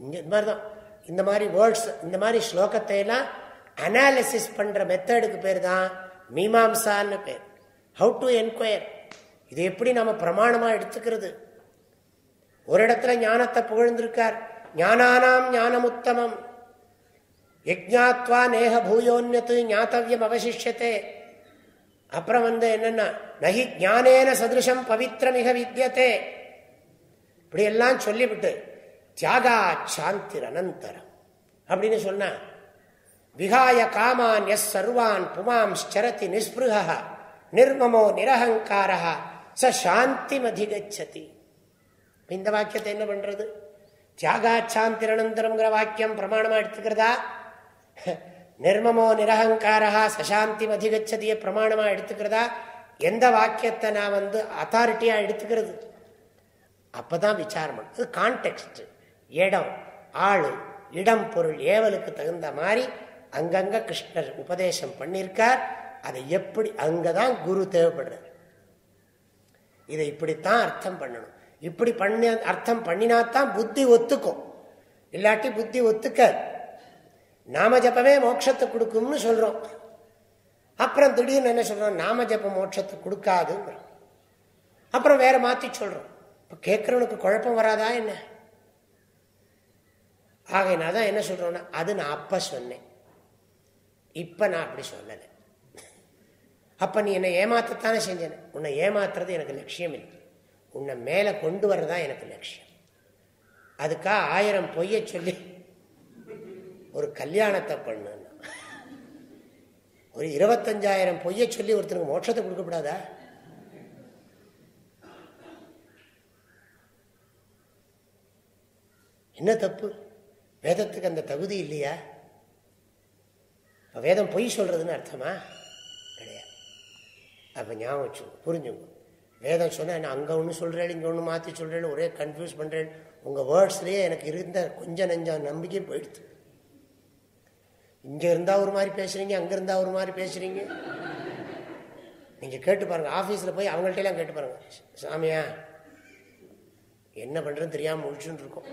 இந்த மாதிரி தான் இந்த மாதிரி வேர்ட்ஸ் இந்த மாதிரி ஸ்லோகத்தை எல்லாம் அனாலிசிஸ் பண்ற மெத்தடுக்கு பேர் தான் மீமாம்சான்னு பேர். ஹவு டு என்கொயர் இது எப்படி நம்ம பிரமாணமா எடுத்துக்கிறது? ஒரு இடத்துல ஞானத்தை புகழ்ந்திருக்கார். ஞானானாம் ஞானமுத்தமம். யஜ்ஞாத்வா நேக பூயோன்யத்து ஞாத்தவியம் அவசிஷத்தே அப்புறம் வந்து என்னன்னா நகி ஞானேன சதிருஷம் பவித்திரமிக வித்தியத்தே இப்படி எல்லாம் சொல்லிவிட்டு தியாகா சாந்திர் அனந்தரம் அப்படின்னு சொன்ன விகாய காமான் எஸ் சர்வான் புமாம் சரதி நிஸ்பிருக நிர்மமோ நிரகங்காரா ச சாந்தி மதிகச்சதி இந்த வாக்கியத்தை என்ன பண்றது தியாகாச்சாந்திரனந்தரம்ங்கிற வாக்கியம் பிரமாணமா எடுத்துக்கிறதா நிர்மமோ நிரகங்காரா சசாந்தி அதிகச்சதிய பிரமாணமா எடுத்துக்கிறதா? எந்த வாக்கியத்தை நான் வந்து அத்தாரிட்டியா எடுத்துக்கிறது? அப்பதான் விசாரம் இது கான்டெக்ட் இடம் ஆளு இடம் பொருள் ஏவலுக்கு தகுந்த மாதிரி அங்கங்க கிருஷ்ணர் உபதேசம் பண்ணியிருக்கார். அதை எப்படி அங்கதான் குரு தேவைப்படுறார். இதை இப்படித்தான் அர்த்தம் பண்ணணும். இப்படி பண்ணி அர்த்தம் பண்ணினாத்தான் புத்தி ஒத்துக்கும். இல்லாட்டி புத்தி ஒத்துக்காது. நாம ஜப்பமே மோட்சத்தை கொடுக்கும்னு சொல்றோம். அப்புறம் திடீர்னு என்ன சொல்றோம்? நாம ஜப்பம் மோட்சத்தை கொடுக்காதுங்கிறோம் அப்புறம் வேற மாத்தி சொல்றோம். இப்ப கேட்கறவனுக்கு குழப்பம் வராதா என்ன? ஆகையினா தான் என்ன சொல்றோம்னா அது நான் அப்ப சொன்னேன். இப்ப நான் அப்படி சொல்லலை. அப்ப நீ என்னை ஏமாத்தத்தானே செஞ்சேன்? உன்னை ஏமாத்துறது எனக்கு லட்சியம் இல்லை. உன்னை மேல கொண்டு வர்றதா எனக்கு லட்சியம். அதுக்காக ஆயிரம் பொய்ய சொல்லி ஒரு கல்யாணத்தை பண்ணு ஒரு இருபத்தஞ்சாயிரம் பொய்ய சொல்லி ஒருத்தருக்கு மோட்சத்தை கொடுக்கப்படாதா? என்ன தப்பு? வேதத்துக்கு அந்த தகுதி இல்லையா? வேதம் பொய் சொல்றதுன்னு அர்த்தமா? கிடையாது. அப்ப ஞாபகம் வச்சு புரிஞ்சுங்க வேதம் சொன்ன அங்க ஒன்று சொல்றேன் இங்க ஒன்று மாத்தி சொல்றேன் ஒரே கன்ஃபியூஸ் பண்றேன் உங்க வேர்ட்ஸ்லயே எனக்கு இருந்த கொஞ்சம் நெஞ்சம் நம்பிக்கை போயிடுது. இங்க இருந்தா ஒரு மாதிரி பேசுறீங்க அங்க இருந்தா ஒரு மாதிரி பேசுறீங்க. நீங்க கேட்டு பாருங்க ஆபீஸ்ல போய் அவங்கள்ட்டெல்லாம் கேட்டு பாருங்க. சாமியா என்ன பண்றது தெரியாம முடிச்சுன்னு இருக்கோம்.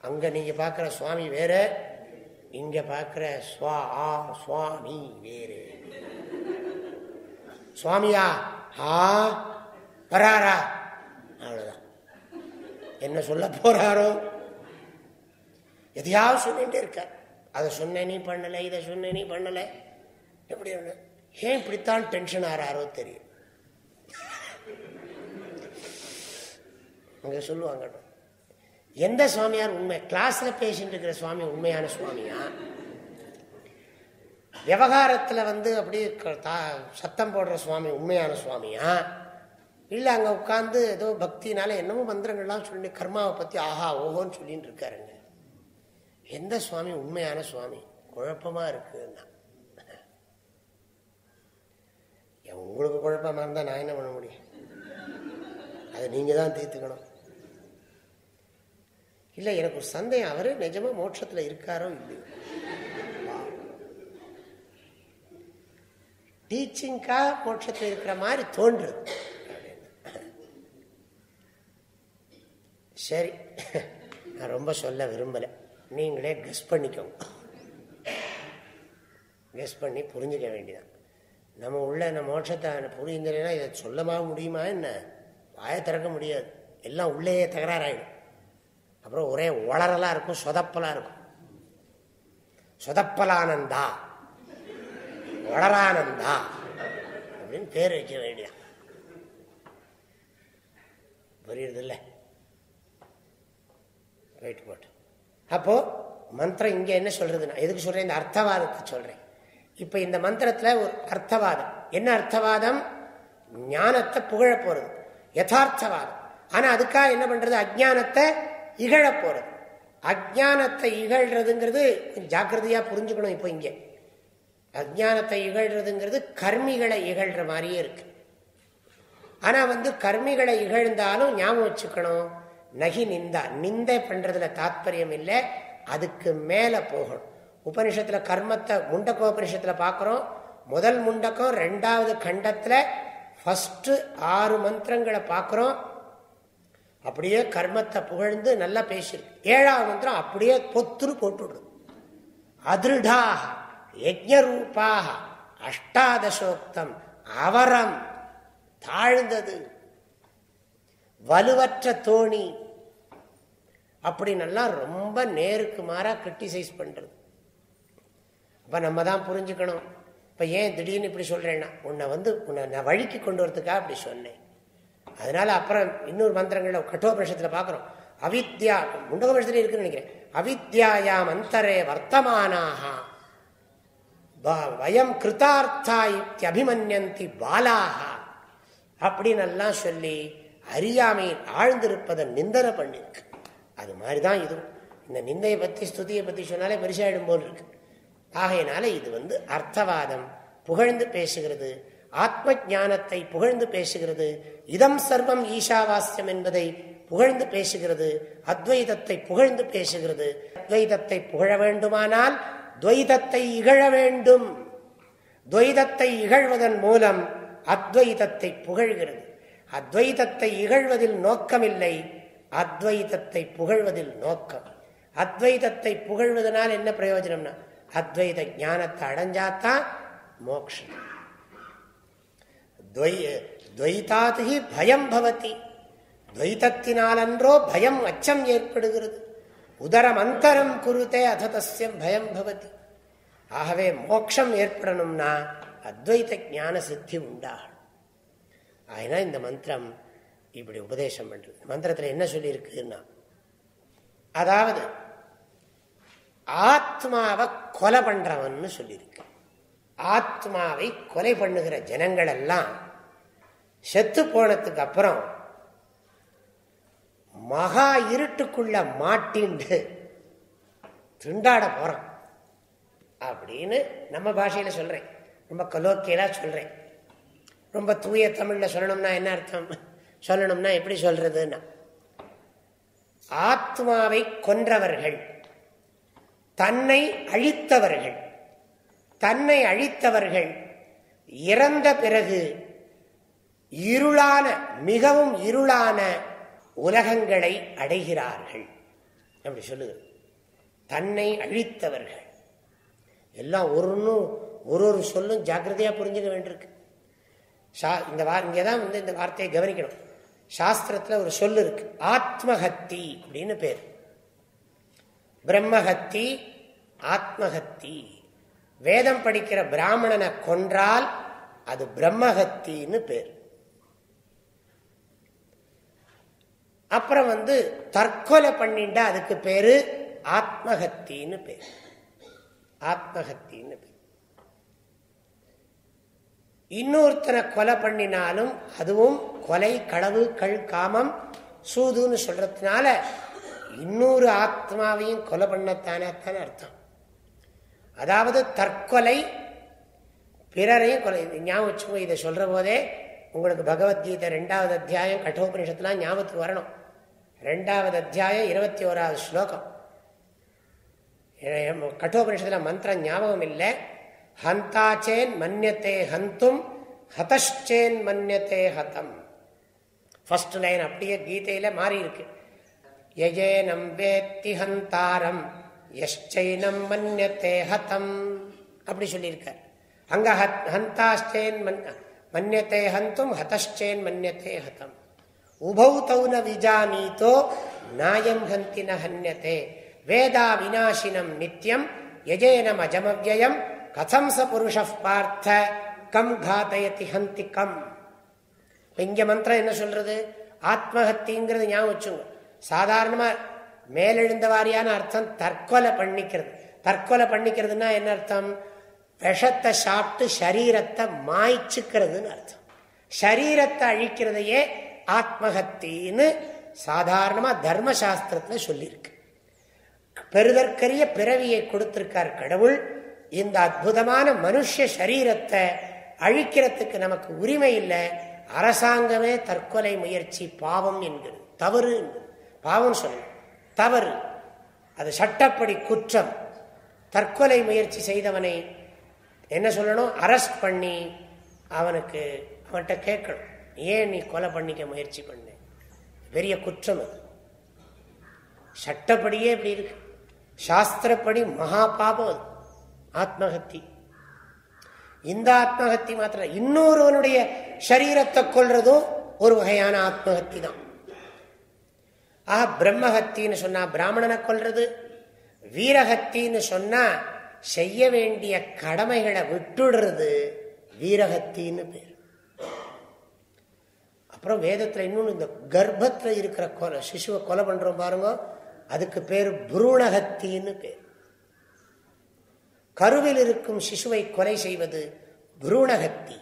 அங்க நீங்க பாக்குற சுவாமி வேற இங்க பாக்குற சுவா ஆ சுவாமி வேறு. சுவாமியா ஆ வராரா? அவ்வளவுதான். என்ன சொல்ல போறாரோ? எதையாவது சொல்லிட்டு இருக்கார் அதை சொன்ன நீ பண்ணலை இதை சொன்ன நீ பண்ணலை. எப்படி ஏன் இப்படித்தான் டென்ஷன் ஆறாரோ தெரியும். அங்கே சொல்லுவாங்க எந்த சுவாமியார் உண்மை? கிளாஸில் பேசிட்டு இருக்கிற சுவாமி உண்மையான சுவாமியா? விவகாரத்தில் வந்து அப்படியே சத்தம் போடுற சுவாமி உண்மையான சுவாமியா? இல்லை அங்கே உட்காந்து ஏதோ பக்தினால என்னமோ மந்திரங்கள்லாம் சொல்லி கர்மாவை பற்றி ஆஹா ஓஹோன்னு சொல்லிட்டு இருக்காருங்க. எந்த சுவாமி? உண்மையான சுவாமி. குழப்பமா இருக்குன்னா. உங்களுக்கு குழப்பமா இருந்தால் நான் என்ன பண்ண முடியும்? அதை நீங்கள் தான் தீர்த்துக்கணும். இல்லை எனக்கு ஒரு சந்தேகம். அவரு நிஜமா மோட்சத்தில் இருக்காரோ இல்லையோ? டீச்சிங்காக மோட்சத்தில் இருக்கிற மாதிரி தோன்றுது சரி. நான் ரொம்ப சொல்ல விரும்பலை. நீங்களே கெஸ் பண்ணிக்கோங்க. கெஸ் பண்ணி புரிஞ்சுக்க வேண்டியதான் நம்ம உள்ள நம்ம மோட்சத்தை புரிஞ்சுன்னா இதை சொல்லமாக முடியுமா என்ன? வாயை திறக்க முடியாது. எல்லாம் உள்ளேயே தகராறாயிடும். அப்புறம் ஒரே உளறலாக இருக்கும் சொதப்பலாக இருக்கும். சொதப்பலானந்தா. உளரானந்தா அப்படின்னு பேர் வைக்க வேண்டிய புரியுறதில்ல? ரைட் போட்டு. அப்போ மந்திரம் இங்க என்ன சொல்றதுன்னா எதுக்கு சொல்றேன்? இந்த அர்த்தவாதத்தை சொல்றேன். இப்ப இந்த மந்திரத்துல ஒரு அர்த்தவாதம். என்ன அர்த்தவாதம்? ஞானத்தை புகழ போறது. யதார்த்தவாதம். ஆனா அதுக்காக என்ன பண்றது? அஜானத்தை இகழ போறது. அஜானத்தை இகழ்றதுங்கிறது ஜாக்கிரதையா புரிஞ்சுக்கணும் இப்போ இங்கே. அஜானத்தை இகழ்றதுங்கிறது கர்மிகளை இகழ்ற மாதிரியே இருக்கு. ஆனா வந்து கர்மிகளை இகழ்ந்தாலும் ஞாபகம் வச்சுக்கணும். நகி நிந்தா. நிந்தை பண்றதுல தாத்பரியம் இல்லை. அதுக்கு மேல போகணும். உபனிஷத்துல கர்மத்தை முண்டக்கோபனிஷத்துல பாக்குறோம். முதல் முண்டக்கம் ரெண்டாவது கண்டத்துல ஃபஸ்ட்டு ஆறு மந்திரங்களை பார்க்கிறோம் அப்படியே கர்மத்தை புகழ்ந்து நல்லா பேசியிருக்கு ஏழாவது மந்திரம் அப்படியே பொத்துரு போட்டுடுது அதிருடாக யஜ்ஞரூபாக அஷ்டாதசோக்தம் அவரம் தாழ்ந்தது. வலுவற்ற தோணி அப்படின்னெல்லாம் ரொம்ப நேருக்கு மாறாக கிரிட்டிசைஸ் பண்ணுறது அப்போ நம்ம தான் புரிஞ்சுக்கணும். இப்போ ஏன் திடீர்னு இப்படி சொல்கிறேன்னா உன்னை வந்து உன்னை நான் வழிக்கு கொண்டு வரதுக்காக அப்படி சொன்னேன். அதனால அப்புறம் இன்னொரு மந்திரங்களில் கட்டோபரிஷத்தில் பார்க்குறோம் அவித்யா முண்டகபரிஷத்துல இருக்குன்னு நினைக்கிறேன். அவித்யாயாம் அந்தரே வர்த்தமானாக வயம் கிருத்தார்த்தா அபிமன்யந்தி பாலாக அப்படின்னு எல்லாம் சொல்லி அறியாமையில் ஆழ்ந்திருப்பதை நிந்தனை பண்ணிருக்கு. அது மாதிரி தான் இதுவும். இந்த நிந்தையை பற்றி ஸ்துதியை பற்றி சொன்னாலே பரிசாயிடும் போல் இருக்கு. ஆகையினால இது வந்து அர்த்தவாதம். புகழ்ந்து பேசுகிறது. ஆத்ம ஞானத்தை புகழ்ந்து பேசுகிறது. இதம் சர்வம் ஈஷாவாஸ்யம் என்பதை புகழ்ந்து பேசுகிறது. அத்வைதத்தை புகழ்ந்து பேசுகிறது. அத்வைதத்தை புகழ வேண்டுமானால் துவைதத்தை இகழ வேண்டும். துவைதத்தை இகழ்வதன் மூலம் அத்வைதத்தை புகழ்கிறது. அத்வைதத்தை இகழ்வதில் நோக்கமில்லை. அத்வைதத்தை புகழ்வதில் நோக்கம். அத்வைதத்தை புகழ்வதனால் என்ன பிரயோஜனம்னா அத்வைத ஞானத்தை அடைஞ்சாத்தான் மோக்ஷம். துவைதாதி பயம் பவதி. துவைதத்தினாலன்றோ பயம் அச்சம் ஏற்படுகிறது. உதரம் அந்தரம் குருத்தே அததசியம் பயம் பவதி. ஆகவே மோட்சம் ஏற்படணும்னா அத்வைத ஞான சித்தி உண்டாகணும். ஆயினா இந்த மந்திரம் இப்படி உபதேசம் பண்ணுறது மந்திரத்தில் என்ன சொல்லியிருக்குன்னா அதாவது ஆத்மாவை கொலை பண்ணுறவன்னு சொல்லியிருக்கு. ஆத்மாவை கொலை பண்ணுகிற ஜனங்கள் எல்லாம் செத்து போனதுக்கு அப்புறம் மகா இருட்டுக்குள்ள மாட்டிண்டு திண்டாட போறான் அப்படின்னு நம்ம பாஷையில சொல்றேன். ரொம்ப கலோக்கியலா சொல்றேன். ரொம்ப தூய தமிழ்ல சொல்லணும்னா என்ன அர்த்தம்? சொல்லணும்னா எப்படி சொல்றதுன்னா ஆத்மாவை கொன்றவர்கள் தன்னை அழித்தவர்கள் தன்னை அழித்தவர்கள் இறந்த பிறகு இருளான மிகவும் இருளான உலகங்களை அடைகிறார்கள். அப்படி சொல்லுது. தன்னை அழித்தவர்கள். எல்லாம் ஒருன்னும் ஒரு ஒரு சொல்லும் ஜாக்கிரதையா புரிஞ்சுக்க வேண்டியிருக்கு. இந்த இங்கதான் வந்து இந்த வார்த்தையை கவனிக்கணும். சாஸ்திரத்தில் ஒரு சொல்லு இருக்கு. ஆத்மஹத்தி அப்படின்னு பேர். பிரம்மஹத்தி ஆத்மஹத்தி. வேதம் படிக்கிற பிராமணனை கொன்றால் அது பிரம்மஹத்தின்னு பேர். அப்புறம் வந்து தற்கொலை பண்ணிட்டா அதுக்கு பேரு ஆத்மஹத்தின்னு பேர். ஆத்மஹத்தின்னு பேர். இன்னொருத்தனை கொலை பண்ணினாலும் அதுவும் கொலை களவு கள் காமம் சூதுன்னு சொல்றதுனால இன்னொரு ஆத்மாவையும் கொலை பண்ணத்தானே அர்த்தம். அதாவது தற்கொலை பிறரையும் கொலை. ஞாபகம் வச்சுக்கோ இதை சொல்ற போதே உங்களுக்கு பகவத்கீதை ரெண்டாவது அத்தியாயம் கட்டோபனிஷத்துலாம் ஞாபகத்துக்கு வரணும். ரெண்டாவது அத்தியாயம் இருபத்தி ஓராவது ஸ்லோகம். கட்டோபனிஷத்துல மந்திரம் ஞாபகம் இல்லை. ஹந்தாச்சேன் மன்யத்தே ஹந்தும் ஹதஷ்சேன் மன்யத்தே ஹதம். ஃபர்ஸ்ட் லைன் அப்படியே கீதையில மாறி இருக்கு யஜேனம் வேத்தி ஹந்தாரம் யஷ்சைனம் மன்யத்தே ஹதம் அப்படி சொல்லியிருக்கார். அங்க ஹந்தாஷ்டேன் மன்யத்தே ஹந்தும் ஹதஷ்சேன் மன்யத்தே ஹதம். உபௌ தௌன விஜானீதோ நாயம் ஹந்தின ஹன்யத்தே. வேதா விநாசினம் நித்தியம் யஜேனம் அஜமவியம் கதம் ச புருஷ பார்த்த கம் காத்தயத்தி ஹந்தி கம். இங்க மந்திரம் என்ன சொல்றது? ஆத்மஹத்திங்கிறது ஞாபகம் வச்சுங்க. சாதாரணமா மேலெழுந்த வாரியான அர்த்தம் தற்கொலை பண்ணிக்கிறது. தற்கொலை பண்ணிக்கிறதுனா என்ன அர்த்தம்? விஷத்தை சாப்பிட்டு சரீரத்தை மாய்ச்சிக்கிறதுன்னு அர்த்தம். சரீரத்தை அழிக்கிறதையே ஆத்மஹத்தின்னு சாதாரணமா தர்மசாஸ்திரத்துல சொல்லியிருக்கு. பெருதற்கரிய பிறவியை கொடுத்திருக்கார் கடவுள். இந்த அற்புதமான மனுஷ சரீரத்தை அழிக்கிறதுக்கு நமக்கு உரிமை இல்லை. அரசாங்கமே தற்கொலை முயற்சி பாவம் என்கிறது. தவறு பாவம் சொல்ல தவறு. அது சட்டப்படி குற்றம். தற்கொலை முயற்சி செய்தவனை என்ன சொல்லணும்? அரெஸ்ட் பண்ணி அவனுக்கு அவன்கிட்ட கேட்கணும். ஏன் நீ கொலை பண்ணிக்க முயற்சி பண்ண? பெரிய குற்றம் அது. சட்டப்படியே இப்படி இருக்கு. சாஸ்திரப்படி மகா பாபம் அது. ஆத்மஹத்தி. இந்த ஆத்மஹத்தி மாத்திரம் இன்னொருவனுடைய சரீரத்தை கொள்றதும் ஒரு வகையான ஆத்மஹத்தி தான். ஆஹ் பிரம்மஹத்தின்னு சொன்னா பிராமணனை கொள்றது வீரஹத்தின்னு சொன்னா செய்ய வேண்டிய கடமைகளை விட்டுடுறது வீரகத்தின்னு பேர். அப்புறம் வேதத்துல இன்னொன்று இந்த கர்ப்பத்துல இருக்கிற கொலை சிசுவை கொலை பண்றோம் பாருங்க அதுக்கு பேர் புரூணகத்தின்னு பேர். கருவில் இருக்கும் சிசுவை கொலை செய்வது புரூணகத்தி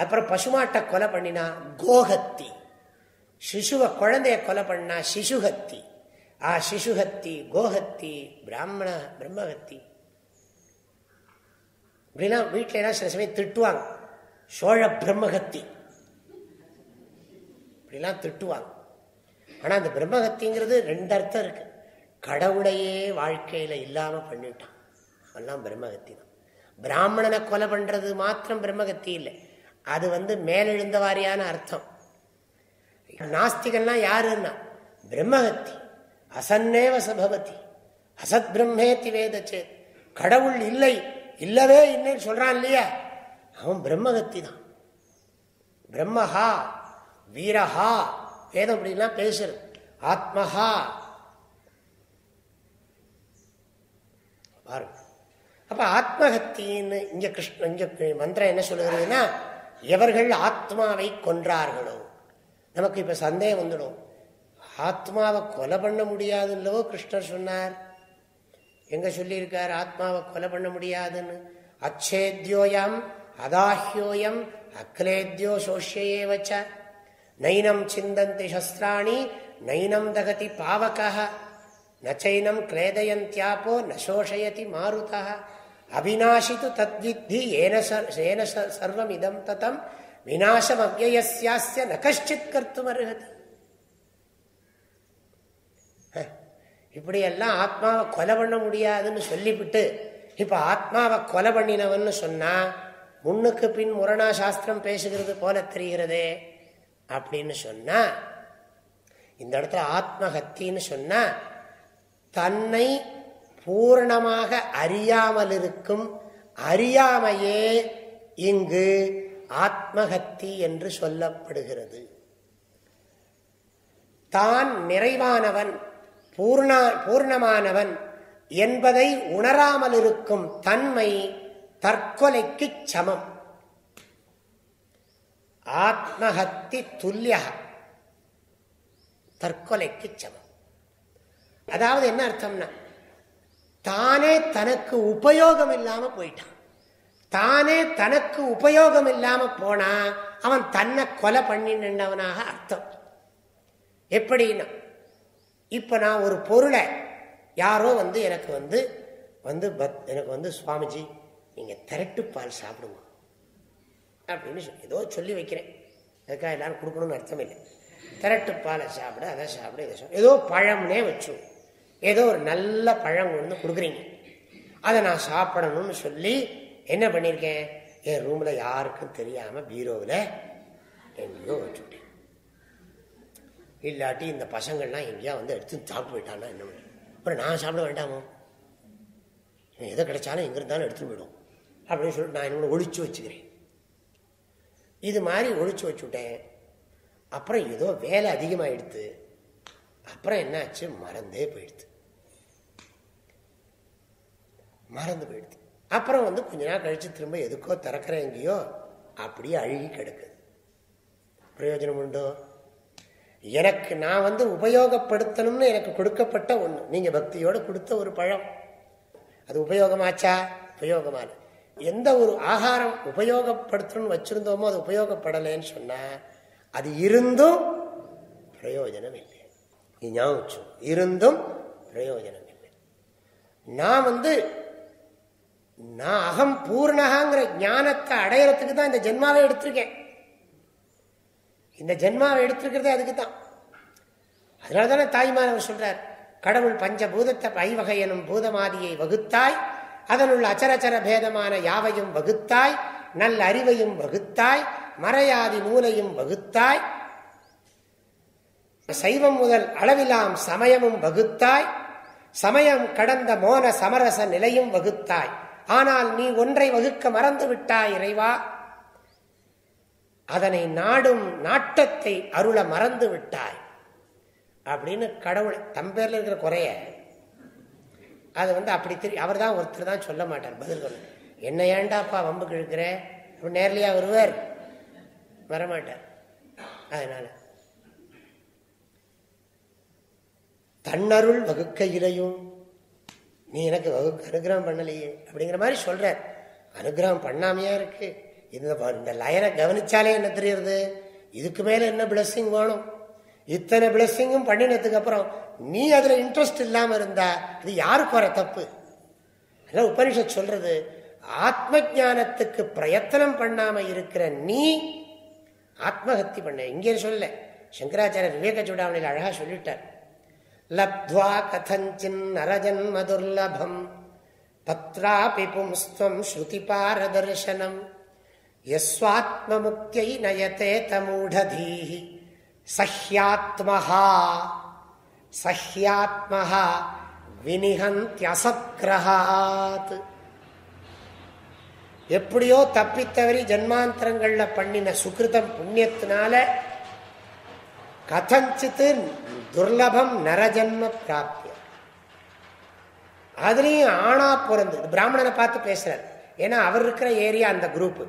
அப்புறம் பசுமாட்டை கொலை பண்ணினா கோகத்தி. சிசுவை குழந்தைய கொலை பண்ணா சிசுகத்தி. ஆ சிசுகத்தி கோஹத்தி பிராமண பிரம்மகத்தி. இப்படிலாம் வீட்டில் எல்லாம் சில சமயம் திட்டுவாங்க. சோழ பிரம்மகத்தி. இப்படிலாம் திட்டுவாங்க. ஆனால் அந்த பிரம்மகத்திங்கிறது ரெண்டு அர்த்தம் இருக்கு. கடவுளையே வாழ்க்கையில் இல்லாமல் பண்ணிட்டான். எல்லாம் பிரம்மகத்தி தான். பிராமணனை கொலை பண்ணுறது மாத்திரம் பிரம்மகத்தி இல்லை. அது வந்து மேலெழுந்த வாரியான அர்த்தம். நாஸ்திகன்லாம் யாருன்னா? பிரம்மகத்தி. அசன்னேவ சபவதி. அசத் பிரம்மேத்தி வேதச்சே. கடவுள் இல்லை. இல்லவே இல்லைன்னு சொல்றான் இல்லையா? அவன் பிரம்மகத்தி தான். பிரம்மஹா வீரஹா வேதம் அப்படின்லாம் பேசுறது. ஆத்மஹா. பாருங்க. அப்ப ஆத்மஹத்தின்னு இங்க கிருஷ்ண இங்க மந்திரம் என்ன சொல்லுகிறதுன்னா எவர்கள் ஆத்மாவை கொன்றார்களோ நமக்கு இப்ப சந்தேகம் வந்துடும். ஆத்மாவை கொலை பண்ண முடியாதுல்லவோ கிருஷ்ணர் சொன்னார். எங்க சொல்லியிருக்கார் ஆத்மாவை கொலை பண்ண முடியாதுன்னு? அச்சேத்யோயம் அதாஹ்யோயம் அக்லேத்யோ சோஷ்யே வச்ச. நைனம் சிந்தந்தி சஸ்திராணி நைனம் தகதி பாவகா நச்சைனம் கிளேதயந்தியாப்போ நசோஷயதி மாருதா. அவிநாசித்து தத்வித்தி ஏன ஏன சர்வம் இதம் ததம் விநாசம் அவ்வயசியாஸ்ய ந கஷ்டித் கர்த்தும் அருகது இப்படியெல்லாம் ஆத்மாவை கொலை பண்ண முடியாதுன்னு சொல்லிவிட்டு இப்போ ஆத்மாவை கொலை பண்ணினவன் சொன்னா முன்னுக்கு பின் முரணா சாஸ்திரம் பேசுகிறது போல தெரிகிறதே அப்படின்னு சொன்னா இந்த இடத்துல ஆத்மஹத்தின்னு சொன்னா தன்னை பூர்ணமாக அறியாமல் இருக்கும் அறியாமையே இங்கு ஆத்மஹத்தி என்று சொல்லப்படுகிறது. தான் நிறைவானவன் பூர்ணா பூர்ணமானவன் என்பதை உணராமல் இருக்கும் தன்மை தற்கொலைக்கு சமம். ஆத்மஹத்தி துல்லிய தற்கொலைக்கு சமம். அதாவது என்ன அர்த்தம்னா தானே தனக்கு உபயோகம் இல்லாம போயிட்டான். தானே தனக்கு உபயோகம் இல்லாம போனா அவன் தன்னை கொலை பண்ணி நின்றவனாக அர்த்தம். எப்படின்னா இப்ப நான் ஒரு பொருளை யாரோ வந்து எனக்கு வந்து வந்து பத் எனக்கு வந்து சுவாமிஜி நீங்கள் திரட்டு பால் சாப்பிடுவோம் அப்படின்னு சொல்லி ஏதோ சொல்லி வைக்கிறேன். அதுக்காக எல்லாரும் கொடுக்கணும்னு அர்த்தம் இல்லை. திரட்டு பாலை சாப்பிட அதை சாப்பிட இதை சாப்பிட. ஏதோ பழம்னே வச்சுருவோம் ஏதோ ஒரு நல்ல பழம் கொண்டு கொடுக்குறீங்க. அதை நான் சாப்பிடணும்னு சொல்லி என்ன பண்ணியிருக்கேன் என் ரூமில் யாருக்கும் தெரியாமல் பீரோவில் எங்கேயோ வச்சுட்டேன் இல்லாட்டி இந்த பசங்கள்லாம் எங்கேயா வந்து எடுத்து சாப்பிட்டு போயிட்டான்னா என்ன அப்புறம் நான் சாப்பிட வேண்டாமோ? எதை கிடைச்சாலும் எங்கே இருந்தாலும் எடுத்துகிட்டு போயிடும். அப்படின்னு சொல்லிட்டு நான் இன்னொன்று ஒழிச்சு வச்சுக்கிறேன். இது மாதிரி ஒழிச்சு வச்சுட்டேன். அப்புறம் ஏதோ வேலை அதிகமாகிடுது அப்புறம் என்னாச்சு? மறந்தே போயிடுது மறந்து போயிடுது. அப்புறம் வந்து கொஞ்ச நாள் கழிச்சு திரும்ப எதுக்கோ திறக்கிற எங்கேயோ அப்படியே அழுகி கிடக்குது. பிரயோஜனம் உண்டோ? எனக்கு நான் வந்து உபயோகப்படுத்தணும்னு எனக்கு கொடுக்கப்பட்ட ஒன்று நீங்கள் பக்தியோடு கொடுத்த ஒரு பழம். அது உபயோகமாச்சா? உபயோகமான எந்த ஒரு ஆகாரம் உபயோகப்படுத்தணும்னு வச்சிருந்தோமோ அது உபயோகப்படலைன்னு சொன்னால் அது இருந்தும் பிரயோஜனம் இல்லை. ஞாபகம் இருந்தும் பிரயோஜனம் இல்லை. நான் வந்து நான் அகம் பூர்ணகாங்கிற ஞானத்தை அடையறதுக்கு தான் இந்த ஜென்மாவை எடுத்திருக்கேன். இந்த ஜென்மாவை எடுத்திருக்கிறதே அதுக்கு தான் அதனால தானே தாய்மானவர் சொல்றார் கடவுள் பஞ்சபூதத்தை ஐவகை எனும் பூதமாதியை வகுத்தாய் அதனுள்ள அச்சரச்சர பேதமான யாவையும் வகுத்தாய் நல்ல அறிவையும் வகுத்தாய் மறையாதி நூலையும் வகுத்தாய் சைவம் முதல் அளவிலாம் சமயமும் வகுத்தாய் சமயம் கடந்த மோன சமரச நிலையும் வகுத்தாய். ஆனால் நீ ஒன்றை வகுக்க மறந்து விட்டாய் இறைவா. அதனை நாடும் நாட்டத்தை அருள மறந்து விட்டாய். அப்படின்னு கடவுள் தம்பேர்ல இருக்கிற குறைய அது வந்து அப்படி திரு அவர் தான் ஒருத்தர் தான் சொல்ல மாட்டார் பதில் சொல்ல. என்ன ஏண்டாப்பா வம்பு கிழக்கிற? நேர்லையா வருவார்? வரமாட்டார். அதனால தன்னருள் வகுக்க இலையும் நீ எனக்கு வகுப்பு அனுகிரகம் பண்ணலையே அப்படிங்கிற மாதிரி சொல்கிறார் அனுகிரகம் பண்ணாமையா இருக்கு? இந்த இந்த லயனை கவனிச்சாலே என்ன தெரியுறது? இதுக்கு மேலே என்ன பிளஸ்ஸிங் வேணும்? இத்தனை பிளஸ்ஸிங்கும் பண்ணினதுக்கு அப்புறம் நீ அதில் இன்ட்ரெஸ்ட் இல்லாமல் இருந்தா அது யாருக்கு வர தப்பு? அதெல்லாம் உபனிஷத் சொல்றது? ஆத்ம ஜானத்துக்கு பிரயத்தனம் பண்ணாமல் இருக்கிற நீ ஆத்மஹத்தி பண்ண. இங்கே சொல்ல சங்கராச்சாரிய விவேக சூடாமணியில் அழகாக சொல்லிட்டார். லப்வா கதஞ்சின் நரஜன் மதுர்லபம் தத்ராபி பும்ஸ்துவம் ஸ்ருதி பாரதர்சனம் யஸ்வாத்மமுக்தியை நயத்தே தமூடதீஹி சஹ்யாத்மஹா சஹ்யாத்மஹா வினிகந்தியசக்ரஹாத் எப்படியோ தப்பித்தவரி ஜன்மாந்தரங்கள்ல பண்ணின சுகிருதம் புண்ணியத்தினால கதஞ்சித்து துர்லபம் நரஜன்ம பிராப்திய அதுலயும் ஆணா பிறந்து பிராமணனை பார்த்து பேசுறார். ஏன்னா அவர் இருக்கிற ஏரியா அந்த குரூப்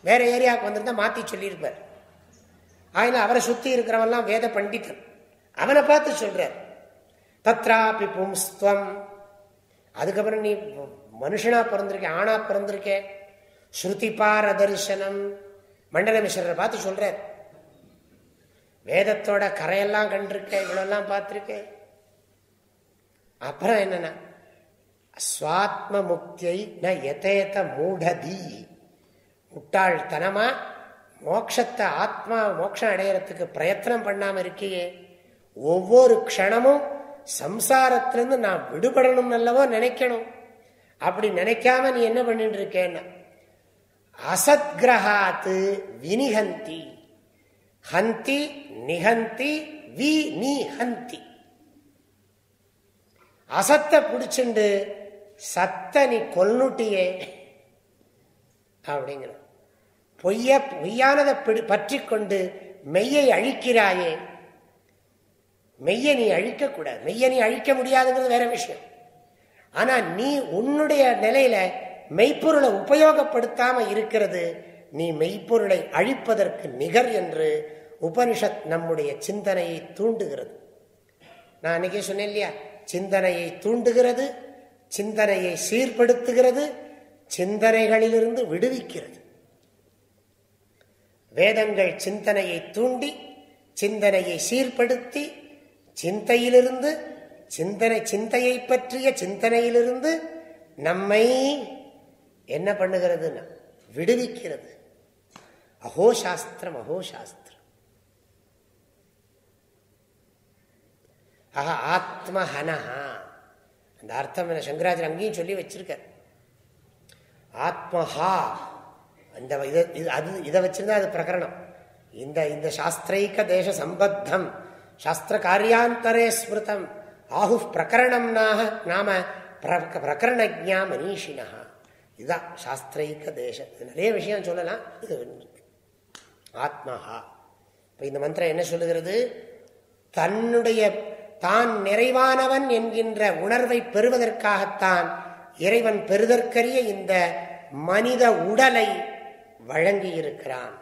வேற ஏரியாவுக்கு வந்திருந்தா மாத்தி சொல்லியிருப்பார். ஆயினா அவரை சுத்தி இருக்கிறவெல்லாம் வேத பண்டிதன் அவனை பார்த்து சொல்றார். தத்ராபி பும்ஸ்துவம். அதுக்கப்புறம் நீ மனுஷனா பிறந்திருக்க ஆணா பிறந்திருக்க. ஸ்ருதி பாரதர்சனம் மண்டல பார்த்து சொல்றார். வேதத்தோட கரையெல்லாம் கண்டிருக்கேன் இவ்வளோலாம் பார்த்துருக்கேன். அப்புறம் என்னன்னா சுவாத்ம முக்தியை ந எதேத மூடதி. முட்டாள்தனமா மோட்சத்தை ஆத்மா மோட்சம் அடையிறதுக்கு பிரயத்தனம் பண்ணாமல் இருக்கியே. ஒவ்வொரு க்ஷணமும் சம்சாரத்திலிருந்து நான் விடுபடணும் அல்லவோ நினைக்கணும். அப்படி நினைக்காம நீ என்ன பண்ணிட்டு இருக்கேன்னா அசத்கிரகாத்து வினிகந்தி ஹந்தி நிகந்தி வி நீ ஹந்தி. அசத்தை பிடிச்சுண்டு சத்த நீ கொல்லுட்டியே அப்படிங்கிற பொய்ய பொய்யானதை பற்றி கொண்டு மெய்யை அழிக்கிறாயே. மெய்யை நீ அழிக்கக்கூடாது. மெய்ய நீ அழிக்க முடியாதுங்கிறது வேற விஷயம். ஆனா நீ உன்னுடைய நிலையில மெய்ப்பொருளை உபயோகப்படுத்தாம இருக்கிறது நீ மெய்ப்பொருளை அழிப்பதற்கு நிகர் என்று உபனிஷத் நம்முடைய சிந்தனையை தூண்டுகிறது. நான் அன்னைக்கே சொன்னேன் இல்லையா? சிந்தனையை தூண்டுகிறது சிந்தனையை சீர்படுத்துகிறது சிந்தனைகளிலிருந்து விடுவிக்கிறது. வேதங்கள் சிந்தனையை தூண்டி சிந்தனையை சீர்படுத்தி சிந்தையிலிருந்து சிந்தனை சிந்தையை பற்றிய சிந்தனையிலிருந்து நம்மை என்ன பண்ணுகிறதுன்னா விடுவிக்கிறது. அஹோ சாஸ்திரம் அஹோ சாஸ்திரம் ஆஹா ஆத்மஹனஹா அந்த அர்த்தம் என்ன? சங்கராஜர் அங்கேயும் சொல்லி வச்சிருக்க ஆத்மஹா. அந்த அது இதை வச்சிருந்தா அது பிரகரணம். இந்த இந்த சாஸ்திரைக்க தேச சம்பத்தம் சாஸ்திர காரியாந்தரே ஸ்மிருதம். ஆஹு பிரகரணம்னாக நாம பிரகரணஜா மனிஷினா இதுதான் சாஸ்திரைக்க தேச நிறைய விஷயம் சொல்லலாம். இது ஆத்மஹா. இப்போ இந்த மந்திரம் என்ன சொல்லுகிறது? தன்னுடைய தான் நிறைவானவன் என்கின்ற உணர்வை பெறுவதற்காகத்தான் இறைவன் பெறுதற்கரிய இந்த மனித உடலை வழங்கி இருக்கிறான்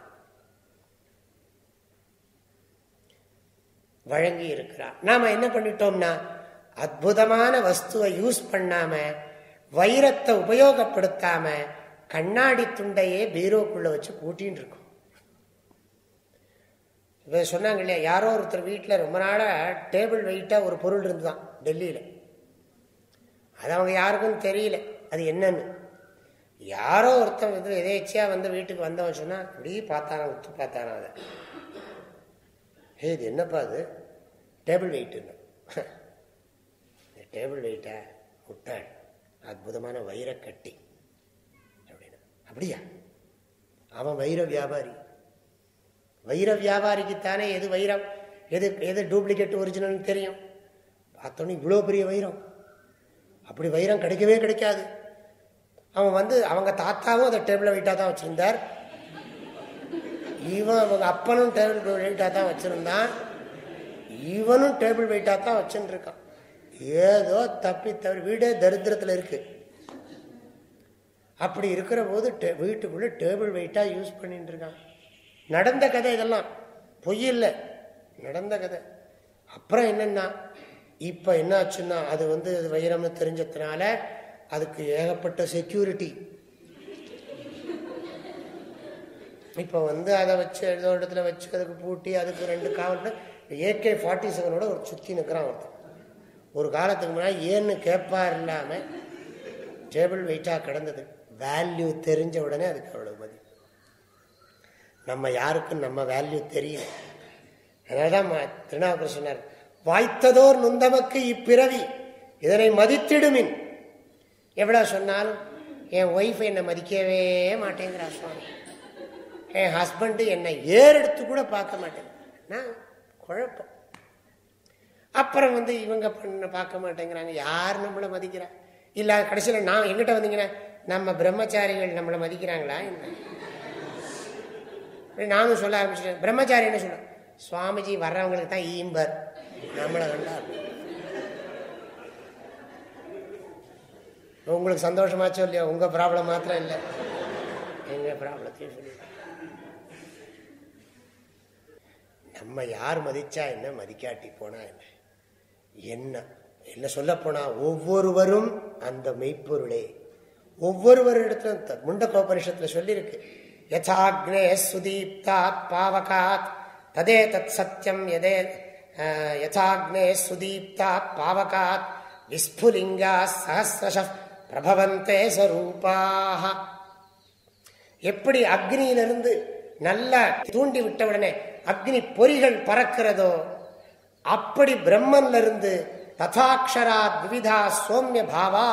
வழங்கி இருக்கிறான் நாம என்ன பண்ணிட்டோம்னா அற்புதமான வஸ்துவை யூஸ் பண்ணாம வைரத்தை உபயோகப்படுத்தாம கண்ணாடி துண்டையே பீரோக்குள்ள வச்சு கூட்டின்னு இருக்கும். இப்போ சொன்னாங்க இல்லையா யாரோ ஒருத்தர் வீட்டில் ரொம்ப நாளாக டேபிள் வெயிட்டாக ஒரு பொருள் இருந்துதான் டெல்லியில். அது அவங்க யாருக்கும் தெரியல அது என்னன்னு. யாரோ ஒருத்தன் வந்து எதேச்சியாக வந்து வீட்டுக்கு வந்தவன் சொன்னால் இப்படி பார்த்தானா உத்து பார்த்தானா அதை. இது என்னப்பா அது? டேபிள் வெயிட்டுன்னு டேபிள் வெயிட்டா முட்டாள் அற்புதமான வைரக்கட்டி. அப்படின்னு அப்படியா? அவன் வைர வியாபாரி. வைர வியாபாரிக்குத்தானே எது வைரம்? எது எது டூப்ளிகேட் ஒரிஜினல்னு தெரியும். பார்த்தோன்னே இவ்வளோ பெரிய வைரம். அப்படி வைரம் கிடைக்கவே கிடைக்காது. அவன் வந்து அவங்க தாத்தாவும் அதை டேபிள் வெயிட்டாக தான் வச்சுருந்தார். இவன் அவங்க அப்பனும் டேபிள் வெயிட்டாக தான் வச்சுருந்தான். இவனும் டேபிள் வெயிட்டாக தான் வச்சுருக்கான் ஏதோ தப்பி தவிர வீடே தரித்திரத்தில் இருக்கு. அப்படி இருக்கிற போது வீட்டுக்குள்ளே டேபிள் வெயிட்டாக யூஸ் பண்ணிட்டு இருக்கான். நடந்த கதை இதெல்லாம். பொய் இல்லை. நடந்த கதை. அப்புறம் என்னென்னா இப்போ என்ன ஆச்சுன்னா அது வந்து வைரம்னு தெரிஞ்சதுனால அதுக்கு ஏகப்பட்ட செக்யூரிட்டி இப்போ வந்து அதை வச்சு ஏதோ இடத்துல வச்சு அதுக்கு பூட்டி அதுக்கு ரெண்டு காவல் ஏகே ஃபார்ட்டி செவனோட ஒரு சுற்றி நிற்கிறான் ஒருத்தன். ஒரு காலத்துக்கு முன்னாடி ஏன்னு கேட்பார் இல்லாமல் டேபிள் வெயிட்டாக கிடந்தது. வேல்யூ தெரிஞ்ச உடனே அதுக்கு அவ்வளோ நம்ம யாருக்கும் நம்ம வேல்யூ தெரியல. அதனால்தான் திருநாவுக்கர் வாய்த்ததோர் நுந்தமக்கு இப்பிறவி இதனை மதித்திடுமின். எவ்வளோ சொன்னாலும் என் ஒய்ஃப் என்னை மதிக்கவே மாட்டேங்கிறா சுவாமி. என் ஹஸ்பண்டு என்னை ஏறெடுத்து கூட பார்க்க மாட்டேன். குழப்பம். அப்புறம் வந்து இவங்க பண்ண பார்க்க மாட்டேங்கிறாங்க. யார் நம்மளை மதிக்கிறா? இல்லை கடைசியில் நான் எங்கிட்ட வந்தீங்கன்னா நம்ம பிரம்மச்சாரிகள் நம்மளை மதிக்கிறாங்களா என்ன? நானும் சொல்ல ஆரம்பிச்சிட்டேன். பிரம்மச்சாரி என்ன சொல்ல சுவாமிஜி வர்றவங்களுக்கு தான் ஈம்பர். நம்மளை கண்டா. உங்களுக்கு சந்தோஷமாச்சோ இல்லையா உங்க ப்ராப்ளம் மாத்திரம் இல்லை. எங்க ப்ராப்ளத்தையும் சொல்லி நம்ம யார் மதிச்சா என்ன மதிக்காட்டி போனா என்ன? என்ன? என்ன சொல்ல போனா ஒவ்வொருவரும் அந்த மெய்ப்பொருளே. ஒவ்வொருவரிடத்திலும் முண்டகோபனிஷத்துல சொல்லியிருக்கு. யசாக்னே சுதீப்தாத் பாவகாத் ததே தத் சத்தியம் எதே யசாக்னே சுதீப்தாத் பாவகாத் விஸ்புலிங்கா சஹசிரஷ பிரபவந்தே சரூபாக எப்படி அக்னியிலிருந்து நல்லா தூண்டி விட்டவுடனே அக்னி பொறிகள் பறக்கிறதோ அப்படி பிரம்மன்லிருந்து ததாட்சரா விவிதா சோமிய பாவா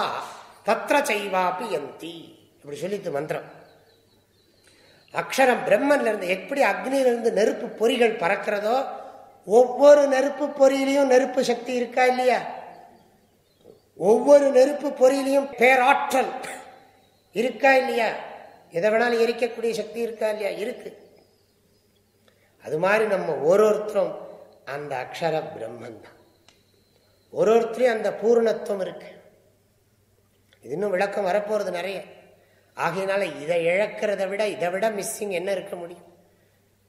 தத்திர செய்வாபி எந்தி இப்படி சொல்லித்து மந்திரம். அக்ஷரம் பிரம்மன்ல இருந்து எப்படி அக்னியிலிருந்து நெருப்பு பொறிகள் பறக்கிறதோ ஒவ்வொரு நெருப்பு பொறியிலையும் நெருப்பு சக்தி இருக்கா இல்லையா? ஒவ்வொரு நெருப்பு பொறியிலையும் பேராற்றல் இருக்கா இல்லையா? எதை வேணாலும் எரிக்கக்கூடிய சக்தி இருக்கா இல்லையா? இருக்கு. அது மாதிரி நம்ம ஒருத்தரும் அந்த அக்ஷர பிரம்மன் தான் ஒரு ஒருத்தரையும் அந்த பூர்ணத்துவம் இருக்கு. இது இன்னும் விளக்கம் வரப்போறது நிறைய. ஆகையினால இதை இழக்கிறத விட இதை விட மிஸ்ஸிங் என்ன இருக்க முடியும்?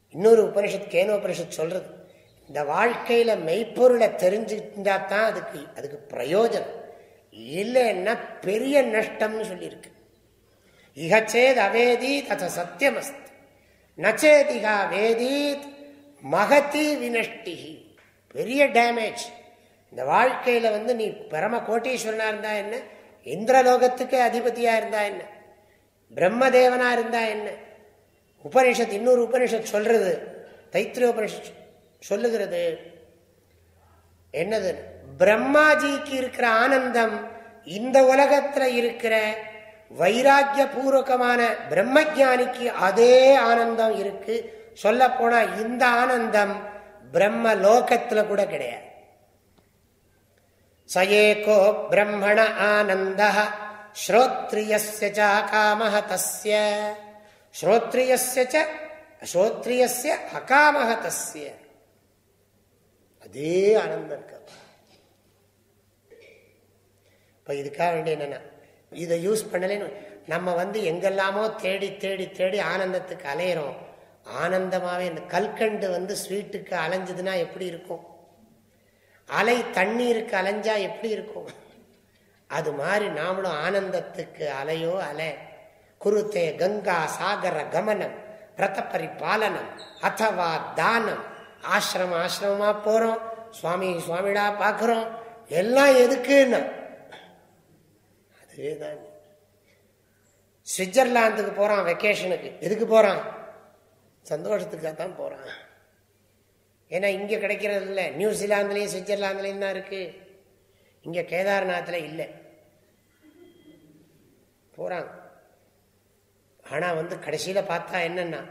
இன்னொரு உபனிஷத் கேனோ உபனிஷத் சொல்றது இந்த வாழ்க்கையில மெய்ப்பொருளை தெரிஞ்சுட்டா தான் அதுக்கு அதுக்கு பிரயோஜனம். இல்லைன்னா பெரிய நஷ்டம்னு சொல்லியிருக்கு. இகச்சேத் அவேதி தத சத்தியமஸ்து. நச்சேதிகா வேதீத் மகதி வினஷ்டி பெரிய டேமேஜ் இந்த வாழ்க்கையில வந்து நீ பரம கோட்டீஸ்வரனா இருந்தா என்ன? இந்திரலோகத்துக்கே அதிபதியா இருந்தா என்ன? பிரம்மதேவனா இருந்தா என்ன? உபனிஷத் இன்னொரு உபனிஷத் சொல்றது தைத்திரிய உபனிஷத் சொல்லுகிறது. என்னது? பிரம்மாஜிக்கு இருக்கிற ஆனந்தம் இந்த உலகத்துல இருக்கிற வைராக்கிய பூர்வகமான பிரம்மஜானிக்கு அதே ஆனந்தம் இருக்கு. சொல்ல போனா இந்த ஆனந்தம் பிரம்ம லோகத்துல கூட கிடையாது. சயேகோ பிரம்மண ஆனந்த ஸ்ரோத்ரியஸ்ய காமஹ தஸ்ய ஸ்ரோத்ரியஸ்ய ஸ்ரோத்ரியஸ்ய அகாமஹ தஸ்ய அதே ஆனந்தம் இருக்கு. இப்ப இதுக்காக வேண்டிய என்னன்னா இதை யூஸ் பண்ணலன்னு நம்ம வந்து எங்கெல்லாமோ தேடி தேடி தேடி ஆனந்தத்துக்கு அலையிறோம். ஆனந்தமாவே இந்த கல்கண்டு வந்து ஸ்வீட்டுக்கு அலைஞ்சதுன்னா எப்படி இருக்கும்? அலை தண்ணீருக்கு அலைஞ்சா எப்படி இருக்கும்? அது மாதிரி நாமளும் ஆனந்தத்துக்கு அலையோ அலை. குருத்தே கங்கா சாகர கமனம் ரத்த பரிபாலனம் அத்தவா தானம். ஆசிரம ஆசிரமமா போறோம். சுவாமி சுவாமிடா பாக்குறோம். எல்லாம் எதுக்குன்னு? அதுதான். சுவிட்சர்லாந்துக்கு போறான் வெக்கேஷனுக்கு. எதுக்கு போறான்? சந்தோஷத்துக்காக தான் போறான். ஏன்னா இங்க கிடைக்கிறது இல்லை. நியூசிலாந்துலயும் சுவிட்சர்லாந்துலயும் தான் இருக்கு. இங்க கேதார்நாத்ல இல்லை. போறாங்க ஆனா வந்து கடைசியில பார்த்தா என்னன்னா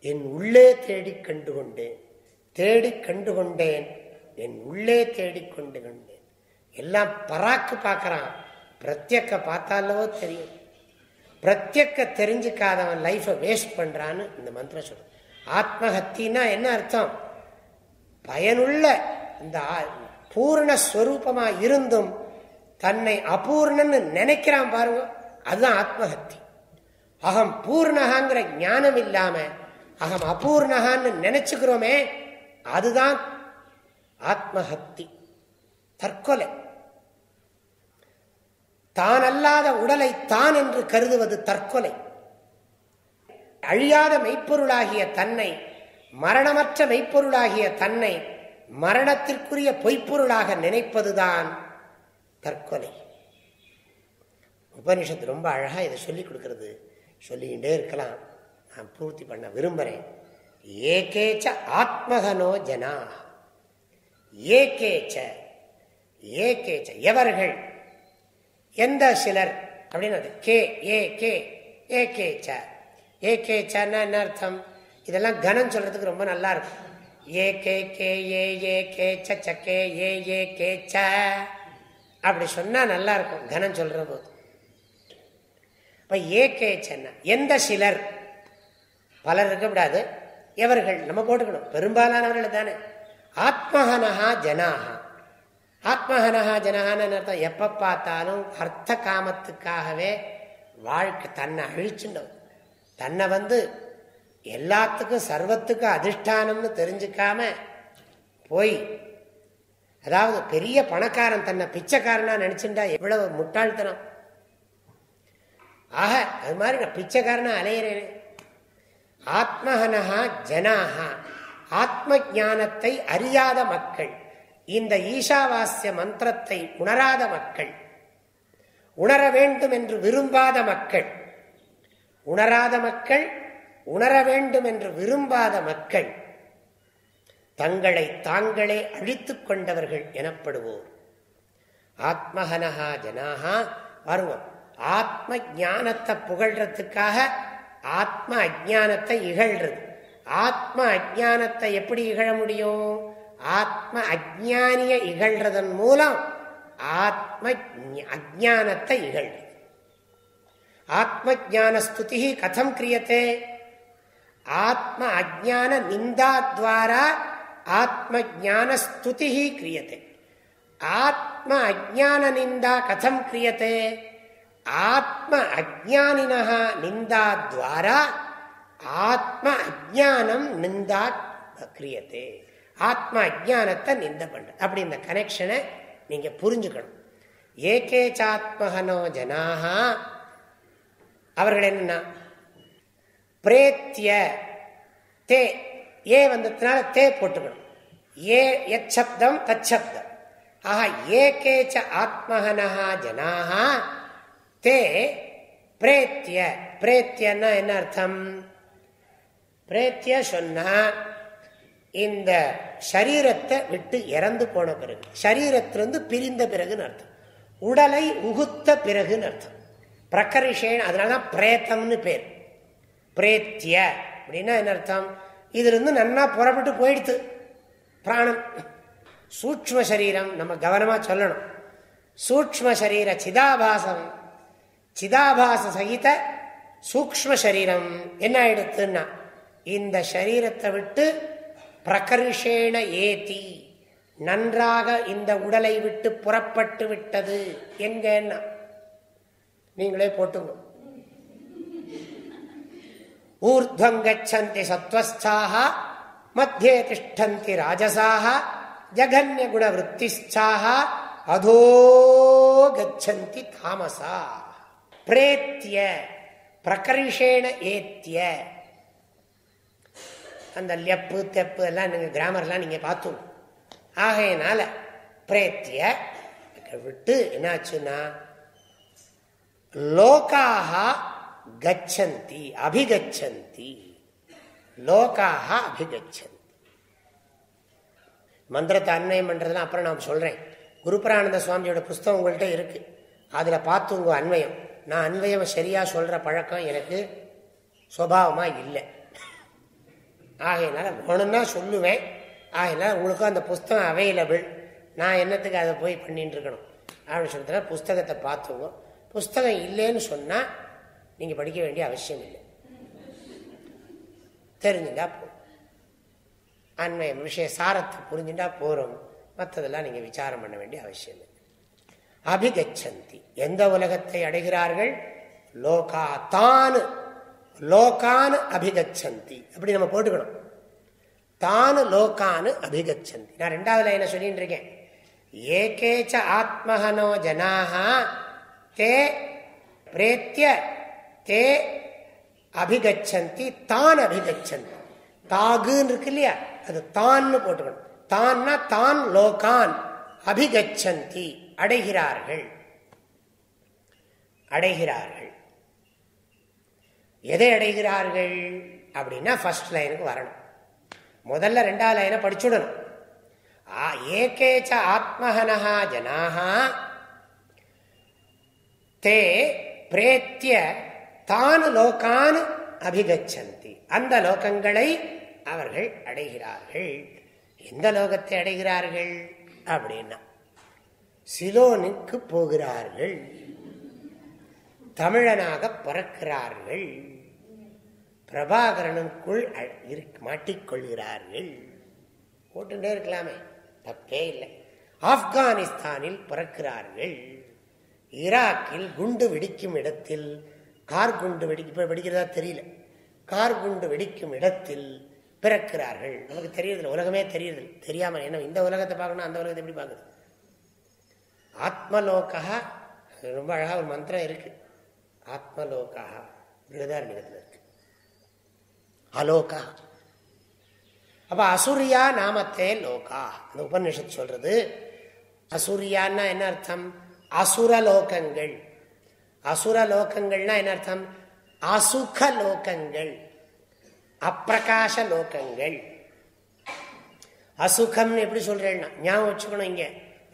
என் உள்ளே தேடி கண்டு கொண்டேன் தேடி கண்டு கொண்டேன் என் உள்ளே தேடி கொண்டு கொண்டேன் எல்லாம் பராக்கு பார்க்கறான். பிரத்யக்க பார்த்தாலோ தெரியும். பிரத்யக்க தெரிஞ்சுக்காதவன் லைஃபை வேஸ்ட் பண்றான்னு இந்த மந்திரம் சொல்ற ஆத்மஹத்தின்னா என்ன அர்த்தம்? பயனுள்ள இந்த பூர்ணஸ்வரூபமா இருந்தும் தன்னை அபூர்ணன்னு நினைக்கிறான் பாருங்க அதுதான் ஆத்மஹத்தி. அகம் பூர்ணகாங்கிற ஞானம் இல்லாம அகம் அபூர்ணகான்னு நினைச்சுக்கிறோமே அதுதான் ஆத்மஹத்தி. தற்கொலை. தான் அல்லாத உடலை தான் என்று கருதுவது தற்கொலை. அழியாத மெய்ப்பொருளாகிய தன்னை மரணமற்ற மெய்ப்பொருளாகிய தன்னை மரணத்திற்குரிய பொய்ப்பொருளாக நினைப்பதுதான் தற்கொலை உபனிஷத்து ரொம்ப அழகா இதை சொல்லி கொடுக்கறது. சொல்லிக்கிட்டே இருக்கலாம். நான் பூர்த்தி பண்ண விரும்புறேன். ஏகேச்ச ஆத்மகனோ ஜனா. ஏகேச்ச ஏகேச்ச எவர்கள்? எந்த சிலர்? அப்படின்னு கே ஏ கே ஏ கேச்ச ஏ கேச்சான்னா என்ன அர்த்தம்? இதெல்லாம் கனம் சொல்றதுக்கு ரொம்ப நல்லா இருக்கும். ஏ கே கே ஏ ஏ கே சே ஏ ஏ கே அப்படி சொன்னா நல்லா இருக்கும். கனம் சொல்ற போது இப்ப ஏ சென்ன எந்த சிலர்? பலர் இருக்கக்கூடாது. எவர்கள் நம்ம போட்டுக்கணும். பெரும்பாலானவர்கள் தானே. ஆத்மஹனஹா ஜனாகா ஆத்மஹனஹா ஜனஹான்னு அர்த்தம்? எப்ப பார்த்தாலும் அர்த்த காமத்துக்காகவே வாழ்க்கை தன்னை அழிச்சுண்டவன் தன்னை வந்து எல்லாத்துக்கும் சர்வத்துக்கும் அதிஷ்டானம்னு தெரிஞ்சுக்காம போய் அதாவது பெரிய பணக்காரன் தன்னை பிச்சைக்காரனா நினைச்சுட்டா எவ்வளவு முட்டாள்தனம். ஆக அது மாதிரி நான் பிச்சைக்காரனா அலையிறேன். ஆத்மஹனஹா ஜனாகா ஆத்ம ஞானத்தை அறியாத மக்கள் இந்த ஈஷாவாசிய மந்திரத்தை உணராத மக்கள் உணர வேண்டும் என்று விரும்பாத மக்கள் உணராத மக்கள் உணர வேண்டும் என்று விரும்பாத மக்கள் தங்களை தாங்களே அழித்துக் கொண்டவர்கள் எனப்படுவோர். ஆத்மஹனஹா ஜனாகா வருவோம். ஆத்ம ஞானத்தை புகழ்றதுக்காக ஆத்ம அஜானத்தை இகழ்றது. ஆத்ம அஜானத்தை எப்படி இகழ முடியும்? ஆத்ம அஜானிய இகழ்றதன் மூலம் ஆத்ம அஜானத்தை இகழ்றது. ஆத்ம ஜானஸ்துதி கதம் கிரியத்தே ஆத்ம அஜான நிந்தாத்வாரா ஆத்ம ஜானஸ்துதி கிரியத்தை ஆத்ம அஜான நிந்தா கதம் கிரியத்தை ஆத்ம அஜானினா நிந்தா துவாரா. ஆத்ம அஜானம் நிந்தா கிரியத்தே ஆத்ம அஜானத்தை நிந்த பண்ற அப்படி இந்த கனெக்ஷனை நீங்க புரிஞ்சுக்கணும். ஏகேச்சாத்மகனோ ஜனாக அவர்கள் என்னன்னா பிரேத்திய தே ஏ வந்ததுனால தே போட்டுக்கணும். ஏ எச்சப்தம் தச்சப்தம். ஆஹா ஏகேச்ச ஆத்மகனஹா ஜனாக தே பிரேத்திய பிரேத்தியன்னா என்ன அர்த்தம்? பிரேத்திய சொன்னா இந்த சரீரத்தை விட்டு இறந்து போன பிறகு சரீரத்திலிருந்து பிரிந்த பிறகுன்னு அர்த்தம். உடலை உகுத்த பிறகுன்னு அர்த்தம். பிரகரிஷேன் அதனாலதான் பிரேத்தம்னு பேர். பிரேத்திய அப்படின்னா என்ன அர்த்தம்? இதிலிருந்து நன்னா புறப்பட்டு போயிடுத்து. பிராணம். சூக்ம சரீரம் நம்ம கவனமா சொல்லணும். சூக்ம சரீர சிதாபாசம். சிதாபாச சகித சூக்ம சரீரம். என்ன ஆயிடுத்துன்னா இந்த சரீரத்தை விட்டு பிரகர்ஷேண ஏத்தி நன்றாக இந்த உடலை விட்டு புறப்பட்டு விட்டது. எங்கன்னா நீங்களே போட்டுக்கணும் ஊர்துவம் சத்வஸ்தாக மத்தியே திஷ்டந்தி ராஜசாக ஜகன்ய குணவருத்திஸ்தாக அதோ கச்சந்தி தாமசா. பிரேத்திய பிரகர்ஷேண ஏத்திய. அந்த லெப்பு தெப்பு எல்லாம் நீங்கள் கிராமர்லாம் நீங்கள் பார்த்தோம் ஆகையினால பிரேத்திய விட்டு என்னாச்சுன்னா லோக்காக கச்சந்தி அபிகச்சந்தி லோகாக அபிகச்சந்தி மந்திரத்தை அன்வயம் பண்ணுறதுலாம் அப்புறம் நான் சொல்கிறேன் குருபரானந்த சுவாமியோட புஸ்தகம் உங்கள்கிட்ட இருக்கு. அதில் பார்த்து உங்கள் அன்வயம். நான் அன்வயம் சரியாக சொல்கிற பழக்கம் எனக்கு சுபாவமாக இல்லை. ஆகையினால வேணும்னா சொல்லுவேன். ஆகையினால உங்களுக்கும் அந்த புஸ்தகம் அவைலபிள் நான் என்னத்துக்கு அதை போய் பண்ணிட்டு இருக்கணும்? அப்படின்னு சொல்லிட்டு புஸ்தகத்தை பார்த்துவோம் புஸ்தகம் இல்லைன்னு சொன்னால் நீங்கள் படிக்க வேண்டிய அவசியம் இல்லை. தெரிஞ்சுட்டா போதும். அன்வயம் விஷய சாரத்தை புரிஞ்சுட்டா போகிறோம் மற்றதெல்லாம் நீங்கள் விசாரம் பண்ண வேண்டிய அவசியம் இல்லை. அபிகச்சந்தி. எந்த உலகத்தை அடைகிறார்கள்? லோகா தான் லோகானு அபிகச்சந்தி. அப்படி நம்ம போட்டுக்கணும். தானு லோகானு அபிகச்சந்தி. நான் ரெண்டாவது லைனை சொல்லிட்டு இருக்கேன். ஏகேச்ச ஆத்மஹனோ ஜனாக தே பிரேத்திய தே அபிகச்சந்தி தான் அபிகச்சந்தி. தாகுன்னு இருக்கு இல்லையா? அது தான்னு போட்டுக்கணும். தான்னா தான் லோகான். அபிகச்சந்தி. அடைகிறார்கள். அடைகிறார்கள். எதை அடைகிறார்கள்? அப்படின்னா ஃபர்ஸ்ட் லைனுக்கு வரணும். முதல்ல ரெண்டாவது லைனை படிச்சுடணும். ஏகேச்ச ஆத்மஹனஹா ஜனாக தே பிரேத்திய தான் லோகான் அபிகச்சந்தி. அந்த லோகங்களை அவர்கள் அடைகிறார்கள். எந்த லோகத்தை அடைகிறார்கள்? அப்படின்னா சிலோனுக்கு போகிறார்கள். தமிழனாக பிறக்கிறார்கள். பிரபாகரனுக்குள் மாட்டிக்கொள்கிறார்கள். போட்டுட்டே இருக்கலாமே. தப்பே இல்லை. ஆப்கானிஸ்தானில் பிறக்கிறார்கள். ஈராக்கில் குண்டு வெடிக்கும் இடத்தில் கார் குண்டு வெடி இப்போ வெடிக்கிறதா தெரியல. கார் குண்டு வெடிக்கும் இடத்தில் பிறக்கிறார்கள். நமக்கு தெரியறதில்ல உலகமே தெரியறதில்ல. தெரியாமல் என்ன இந்த உலகத்தை பார்க்கணும் அந்த உலகத்தை எப்படி பார்க்குது ஆத்மலோகா ரொம்ப அழகாக ஒரு மந்திரம் இருக்கு. ஆத்மலோகா பிருகதாரண்யத்தில் இருக்கு. அலோகா அப்போ அசூரியா நாமத்தே லோகா. அந்த உபநிஷத்து சொல்றது அசூரியான்னா என்ன அர்த்தம்? அசுரலோகங்கள். அசுரலோகங்கள்னா என்ன அர்த்தம்? அசுக லோகங்கள். அப்பிரகாச லோகங்கள். அசுகம்னு எப்படி சொல்றேன்னா ஞாபகம் வச்சுக்கணும் இங்க.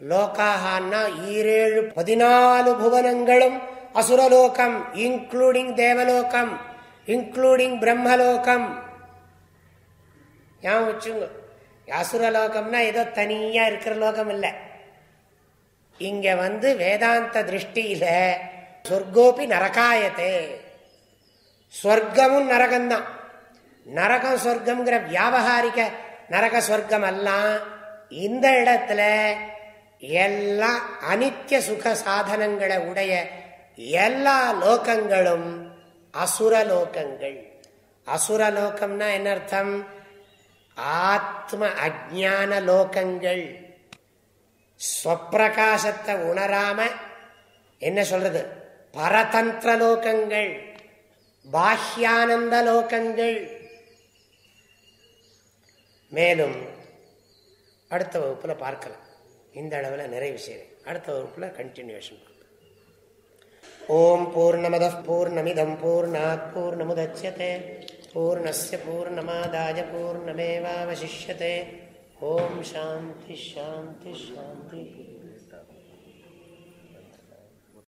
லோகாஹான்னா ஈரேழு பதினாலு புவனங்களும் அசுரலோகம் இன்க்ளூடிங் தேவலோகம் இன்க்ளூடிங் பிரம்மலோகம். ஞாபகம் வச்சுங்க. அசுரலோகம்னா ஏதோ தனியா இருக்கிற லோகம் இல்லை. இங்க வந்து வேதாந்த திருஷ்டியில சொர்க்கோப்பி நரகாயத்தே ஸ்வர்க்கமும் நரகம்தான் நரகம் சொர்க்கம்ங்கிற வியாபகாரிக நரக சொர்க்கம் எல்லாம் இந்த இடத்துல எல்லா அனித்திய சுக சாதனங்களை உடைய எல்லா லோகங்களும் அசுரலோகங்கள் அசுரலோகம்னா என்ன அர்த்தம் ஆத்ம அஜான லோகங்கள் ஸ்வப்பிரகாசத்தை உணராம என்ன சொல்றது பரதந்திர லோகங்கள் பாஹ்யானந்த லோகங்கள் மேலும் அடுத்த வகுப்பில் பார்க்கலாம். இந்த அளவில் நிறைவு செய்கிறேன் அடுத்த வகுப்பில் கண்டினியூஷன் ஓம் பூர்ணமத பூர்ணமிதம் பூர்ணாத் பூர்ணமுதட்சதே பூர்ணஸ்ய பூர்ணமாதாய பூர்ணமேவாவசிஷ்யதே. ஓம் சாந்தி ஷாந்தி ஷாந்தி